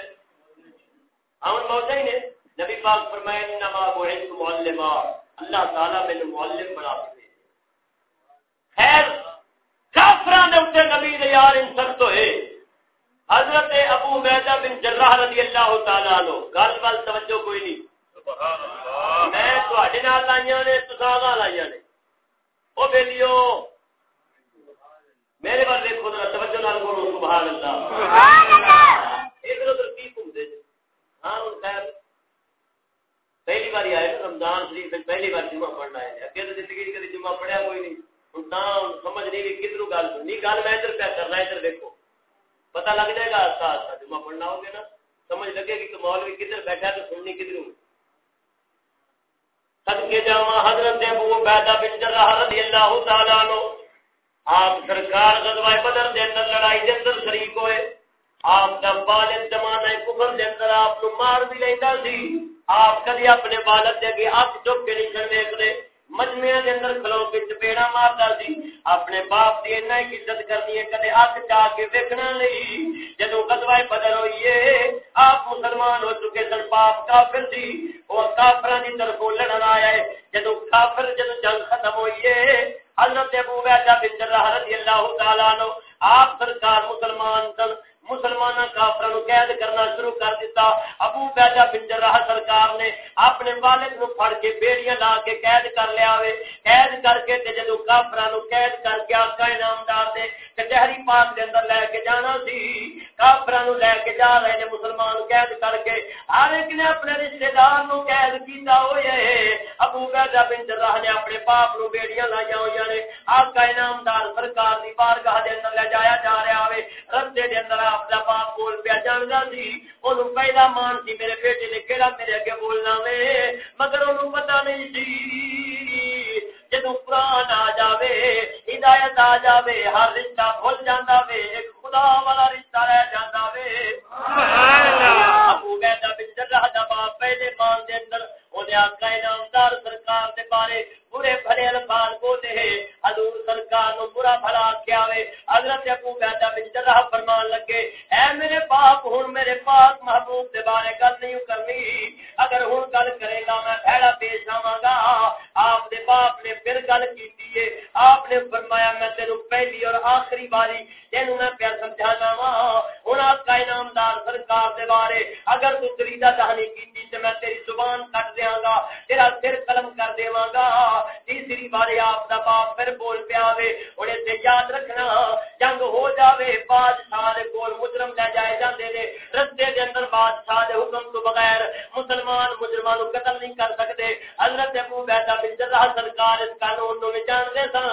A: ہن موجہ ہی نے۔ نبی پاک فرمائے انما بعثت معلما. اللہ تعالی میں معلم بنا دے خیر کافراں دے اوتے نبی دے یار ان سخت ہوئے حضرت ابو عبیدہ بن جراح رضی اللہ تعالی عنہ گل ول توجہ کوئی نہیں۔ سبحان اللہ۔ میں تواڈے نال لائیاں نے تساں نال لائیاں نے۔ او بیلیو میرے بار دیکھو ذرا توجہ نال بولو سبحان اللہ۔ سبحان اللہ۔ ادھر ادھر کی گھومدے ہاں خیر۔ پہلی بار آئے رمضان شریف پہلی بار جمعہ پڑھنا ہے۔ اگے تو زندگی کبھی جمعہ پڑھیا کوئی نہیں۔ ہوں سمجھ نہیں بھی کدھر گل سننی۔ گل میں ادھر پیا کرنا ادھر دیکھو پتہ لگ جائے گا آستا آستا جمعہ پڑھنا ہوگا نا۔ سمجھ لگے گی کہ مولوی کدھر بیٹھا تو سننی کدھر صدقے حضرت ابو عبیدہ بن رضی اللہ تعالی عنہ۔ آپ سرکار غزوہ بدر دے اندر لڑائی دے اندر شریک ہوئے۔ آپ زمانہ کفر دے اندر آپ مار بھی لیندا سی۔ آپ کدی اپنے والد دے اگے ہاتھ چک کے نہیں سن ویکھدے مجمع دے اندر کھلو کے چپیڑا ماردا سی۔ اپنے باپ دی انہاں کی عزت کرنی ہے، کدے ہاتھ چا کے ویکھنا نہیں۔ جدوں غزوہ بدر ہوئی ہے آپ مسلمان ہو چکے سن، باپ کافر سی۔ او کافراں دی طرف لڑن آیا ہے۔ جدوں کافر، جدوں جنگ ختم ہوئی ہے حضرت ابو عبیدہ بن جراح رضی اللہ تعالی عنہ، آپ سرکار مسلمان سن۔ مسلمان کافر قید کرنا شروع کر دیتا ابو بیجا بنجر رہا سرکار نے اپنے والد نو پھڑ کے بیڑیاں لا کے قید کر لیا وے۔ قید کر کے تے جدو کافر نو قید کر کے آقا انعامدار دے کچہری پاک دے اندر لے کے جانا سی کافر لے کے جا رہے نے مسلمان قید کر کے۔ ہر ایک نے اپنے رشتہ دار نو قید کیتا ہوئے ابو بیجا بنجر رہا نے اپنے باپ نو بیڑیاں لائی ہوئی نے۔ آقا انعامدار سرکار دی بارگاہ دے اندر لے جایا جا رہا وے رستے دے اندر آپ کا باپ بول پیا جانتا سی۔ وہ پہلا مان سی، میرے بیٹے نے کہڑا میرے اگے بولنا وے؟ مگر وہ پتا نہیں سی۔ جدو قرآن آ جاوے ہدایت آ جاوے ہر رشتہ بھول جانا وے ایک خدا والا رشتہ رہ جانا وے۔ ابو بیدا بن دا باپ پہلے مان دے اندر اونے آقا انعامدار سرکار دے بارے برے بھلے الفاظ بولے ہیں۔ حضور سرکار نو برا بھلا کیا وے۔ حضرت ابو بیدا بن جرہ فرمان لگے، اے میرے باپ، ہن میرے پاک محبوب دے بارے گل نہیں کرنی۔ اگر ہن گل کرے گا، میں بھڑا پیش آواں گا آپ دے باپ نے پھر گل کیتی ہے۔ آپ نے فرمایا، میں تینو پہلی اور آخری باری تینو میں پیار سمجھانا وا ہن آپ کا انعامدار سرکار دے بارے، اگر تو تریدا دہنی کیتی تے میں تیری زبان کٹ دیاں گا، تیرا سر قلم کر دیواں گا۔ تیسری باری آپ دا باپ پھر بول پیا وے ہن تے یاد رکھنا جنگ ہو جاوے بادشاہ دے کول مجرم لے جائے جاندے نے رستے دے اندر بادشاہ دے حکم تو بغیر مسلمان مجرمان کو قتل نہیں کر سکتے حضرت ابو بیدا بن جرح سرکار اس قانون نو جان دے سن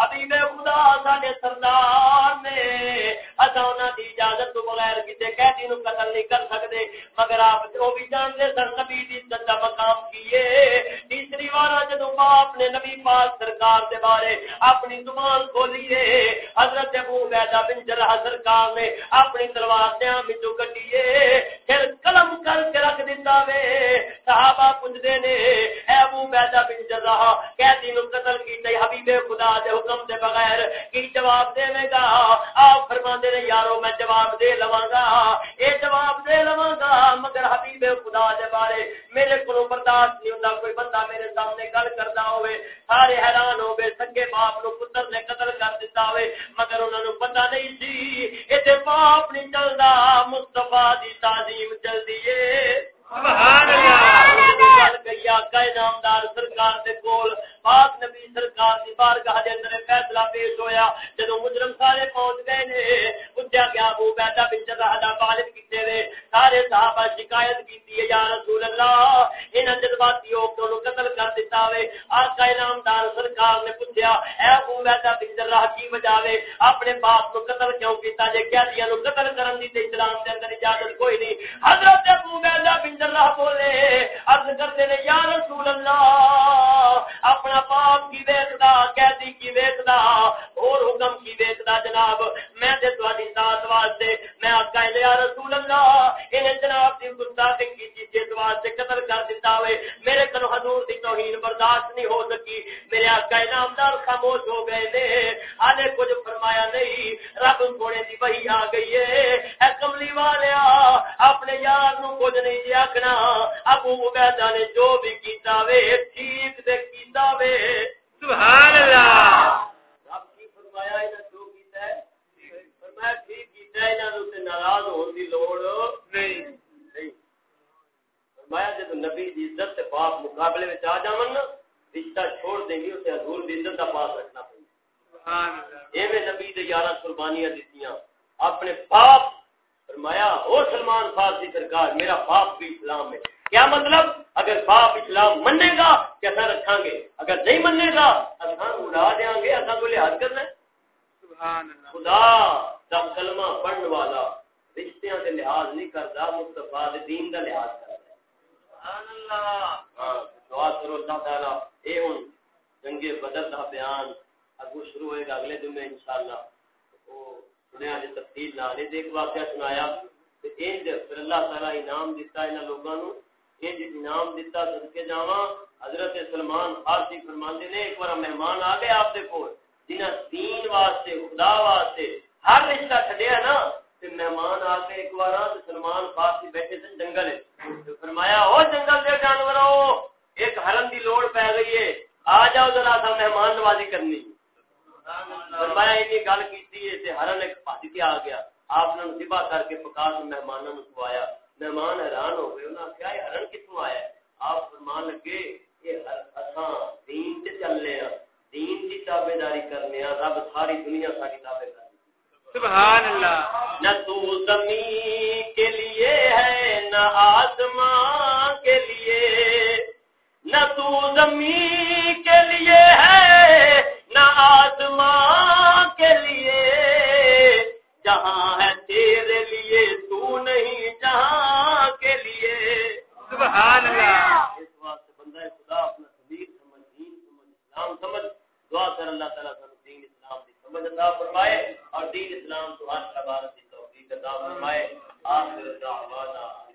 A: حبیب خدا ساڈے سردار نے اساں انہاں دی اجازت تو بغیر کسے قیدی نو قتل نہیں کر سکتے مگر آپ او بھی جان دے سن نبی دی عزت دا مقام کیے تیسری بار جدوں باپ نے نبی پاک سرکار دے بارے اپنی زبان کھولی ہے۔ حضرت ابو بیدا بن جرح سرکار نے اپنی تلوار دیاں وچوں کڈیے پھر قلم کر کے رکھ دتا وے۔ صحابہ پوچھدے نے، اے ابو بیدا بن جرح قیدی نو قتل کیتے؟ حبیب خدا دے حکم دے بغیر کی جواب دے گا؟ آپ فرماندے نے، یارو، میں جواب دے لواں گا۔ اے جواب دے لواں گا، مگر حبیب خدا دے بارے میرے کولوں برداشت نہیں ہوندا، کوئی بندہ میرے سامنے گل کردا ہوئے سارے حیران ہو گئے سگے باپ نو پتر نے قتل کر دیتا ہوئے مگر انہوں نے پتا نہیں سی یہ باپ نہیں چلتا مستفا دی تعظیم چلتی ہے سبحان اللہ! گئی آقا نامدار سرکار دے کول پاک نبی سرکار دی بارگاہ دے اندر فیصلہ پیش ہویا، جدوں مجرم سارے پہنچ گئے نے، پوچھا گیا ابو بیدا بن جرح دا والد کتے وے؟ سارے صحابہ شکایت کیتی ہے، یا رسول اللہ، انہاں جذباتیوں کو قتل کر دیتا وے۔ آقا نامدار سرکار نے پوچھا اے ابو بیدا بن جرح کی وجہ وے؟ اپنے باپ کو قتل کیوں کیتا؟ جے کیا دیا نو قتل کرن دی تے اسلام دے اندر اجازت کوئی نہیں۔ حضرت ابو بیدا بن جرح بولے، عرض کرتے نے، یا رسول اللہ اپنا اپنا پاپ کی ویکدا قیدی کی ویکدا اور حکم کی ویکدا جناب۔ میں تے تواڈی ذات واسطے، میں آقا یا رسول اللہ ان جناب دی گستاخی کی جس واسطے قتل کر دیتا ہوئے۔ میرے کن حضور دی توہین برداشت نہیں ہو سکی۔ میرے آقا انعامدار خاموش ہو گئے نے۔ آنے کچھ فرمایا نہیں، رب سونے دی وہی آ گئی ہے۔ اے کملی والے اپنے یار نو کچھ نہیں جی آخنا ابو عبیدہ نے جو بھی کیتا وے ٹھیک دے کیتا وے
B: سبحان اللہ
A: رب کی فرمایا انہاں جو کیتا ہے فرمایا ٹھیک کیتا ہے انہاں تے ناراض ہون دی لوڑ۔
B: نہیں۔
A: فرمایا جب نبی دی عزت تے باپ مقابلے وچ آ جاون نا رشتہ چھوڑ دیں گے اسے حضور دی عزت دا پاس رکھنا پڑے۔
B: سبحان اللہ
A: ایویں نبی دے 11 قربانیاں دتیاں اپنے باپ فرمایا او سلمان فارسی سرکار میرا باپ بھی اسلام ہے۔ کیا مطلب؟ اگر باپ اسلام منے گا کہ اصا رکھاں گے اگر نہیں منے گا اصا اڑا دیاں گے اصا کو لحاظ کرنا
B: سبحان اللہ۔
A: خدا دا کلمہ پڑھن والا رشتیاں دے لحاظ نہیں مصطفیٰ دے دین دا لحاظ
B: سبحان اللہ۔
A: ہاں، دعا کرو اللہ تعالی۔ اے ہن جنگ بدر دا بیان اگو شروع ہوئے گا اگلے دن میں انشاءاللہ۔ وہ سنیا جی تفصیل نال یہ ایک واقعہ سنایا۔ تے انج پھر اللہ تعالی انعام دیتا انہاں لوگاں نو انج انعام دیتا صدقے جاواں، حضرت سلمان فارسی فرماندے نے، ایک بار مہمان آ گئے آپ دے کول۔ جنہاں دین واسطے، خدا واسطے ہر رشتہ چھڈیا نا، تے مہمان آ کے ایک بار سلمان فارسی بیٹھے سن جنگل وچ۔ تے فرمایا، او جنگل دے جانورو ایک ہرن دی لوڑ پے گئی ہے۔ آ جاؤ ذرا سا مہمان نوازی کرنی۔ فرمایا یہ گل کیتی ہے، تے ہرن ایک بھج کے آ گیا۔ آپ نے ذبح کر کے پکا کے مہمانوں نو کھوایا۔ مہمان حیران ہو گئے انہاں یہ ہرن کتوں آیا ہے؟ آپ فرمان لگے یہ اساں دین تے چلنے ہاں دین دی تابعداری کرنے ہاں رب ساری دنیا ساری تابعداری
B: سبحان اللہ۔
A: نہ تو زمین کے لیے ہے نہ آسمان کے لیے۔ نہ تو زمین کے لیے ہے نہ آسمان کے لیے۔ جہاں ہے لیے تو نہیں جہاں کے لیے۔
B: سبحان اللہ۔
A: اس واسطے بندہ خدا اپنا ضمیر سمجھ دین سمجھ اسلام سمجھ۔ دعا کر اللہ تعالیٰ سانو دین اسلام کی سمجھ عطا فرمائے اور دین اسلام تو ہر عبارت کی توفیق عطا فرمائے۔ آخر دعوانا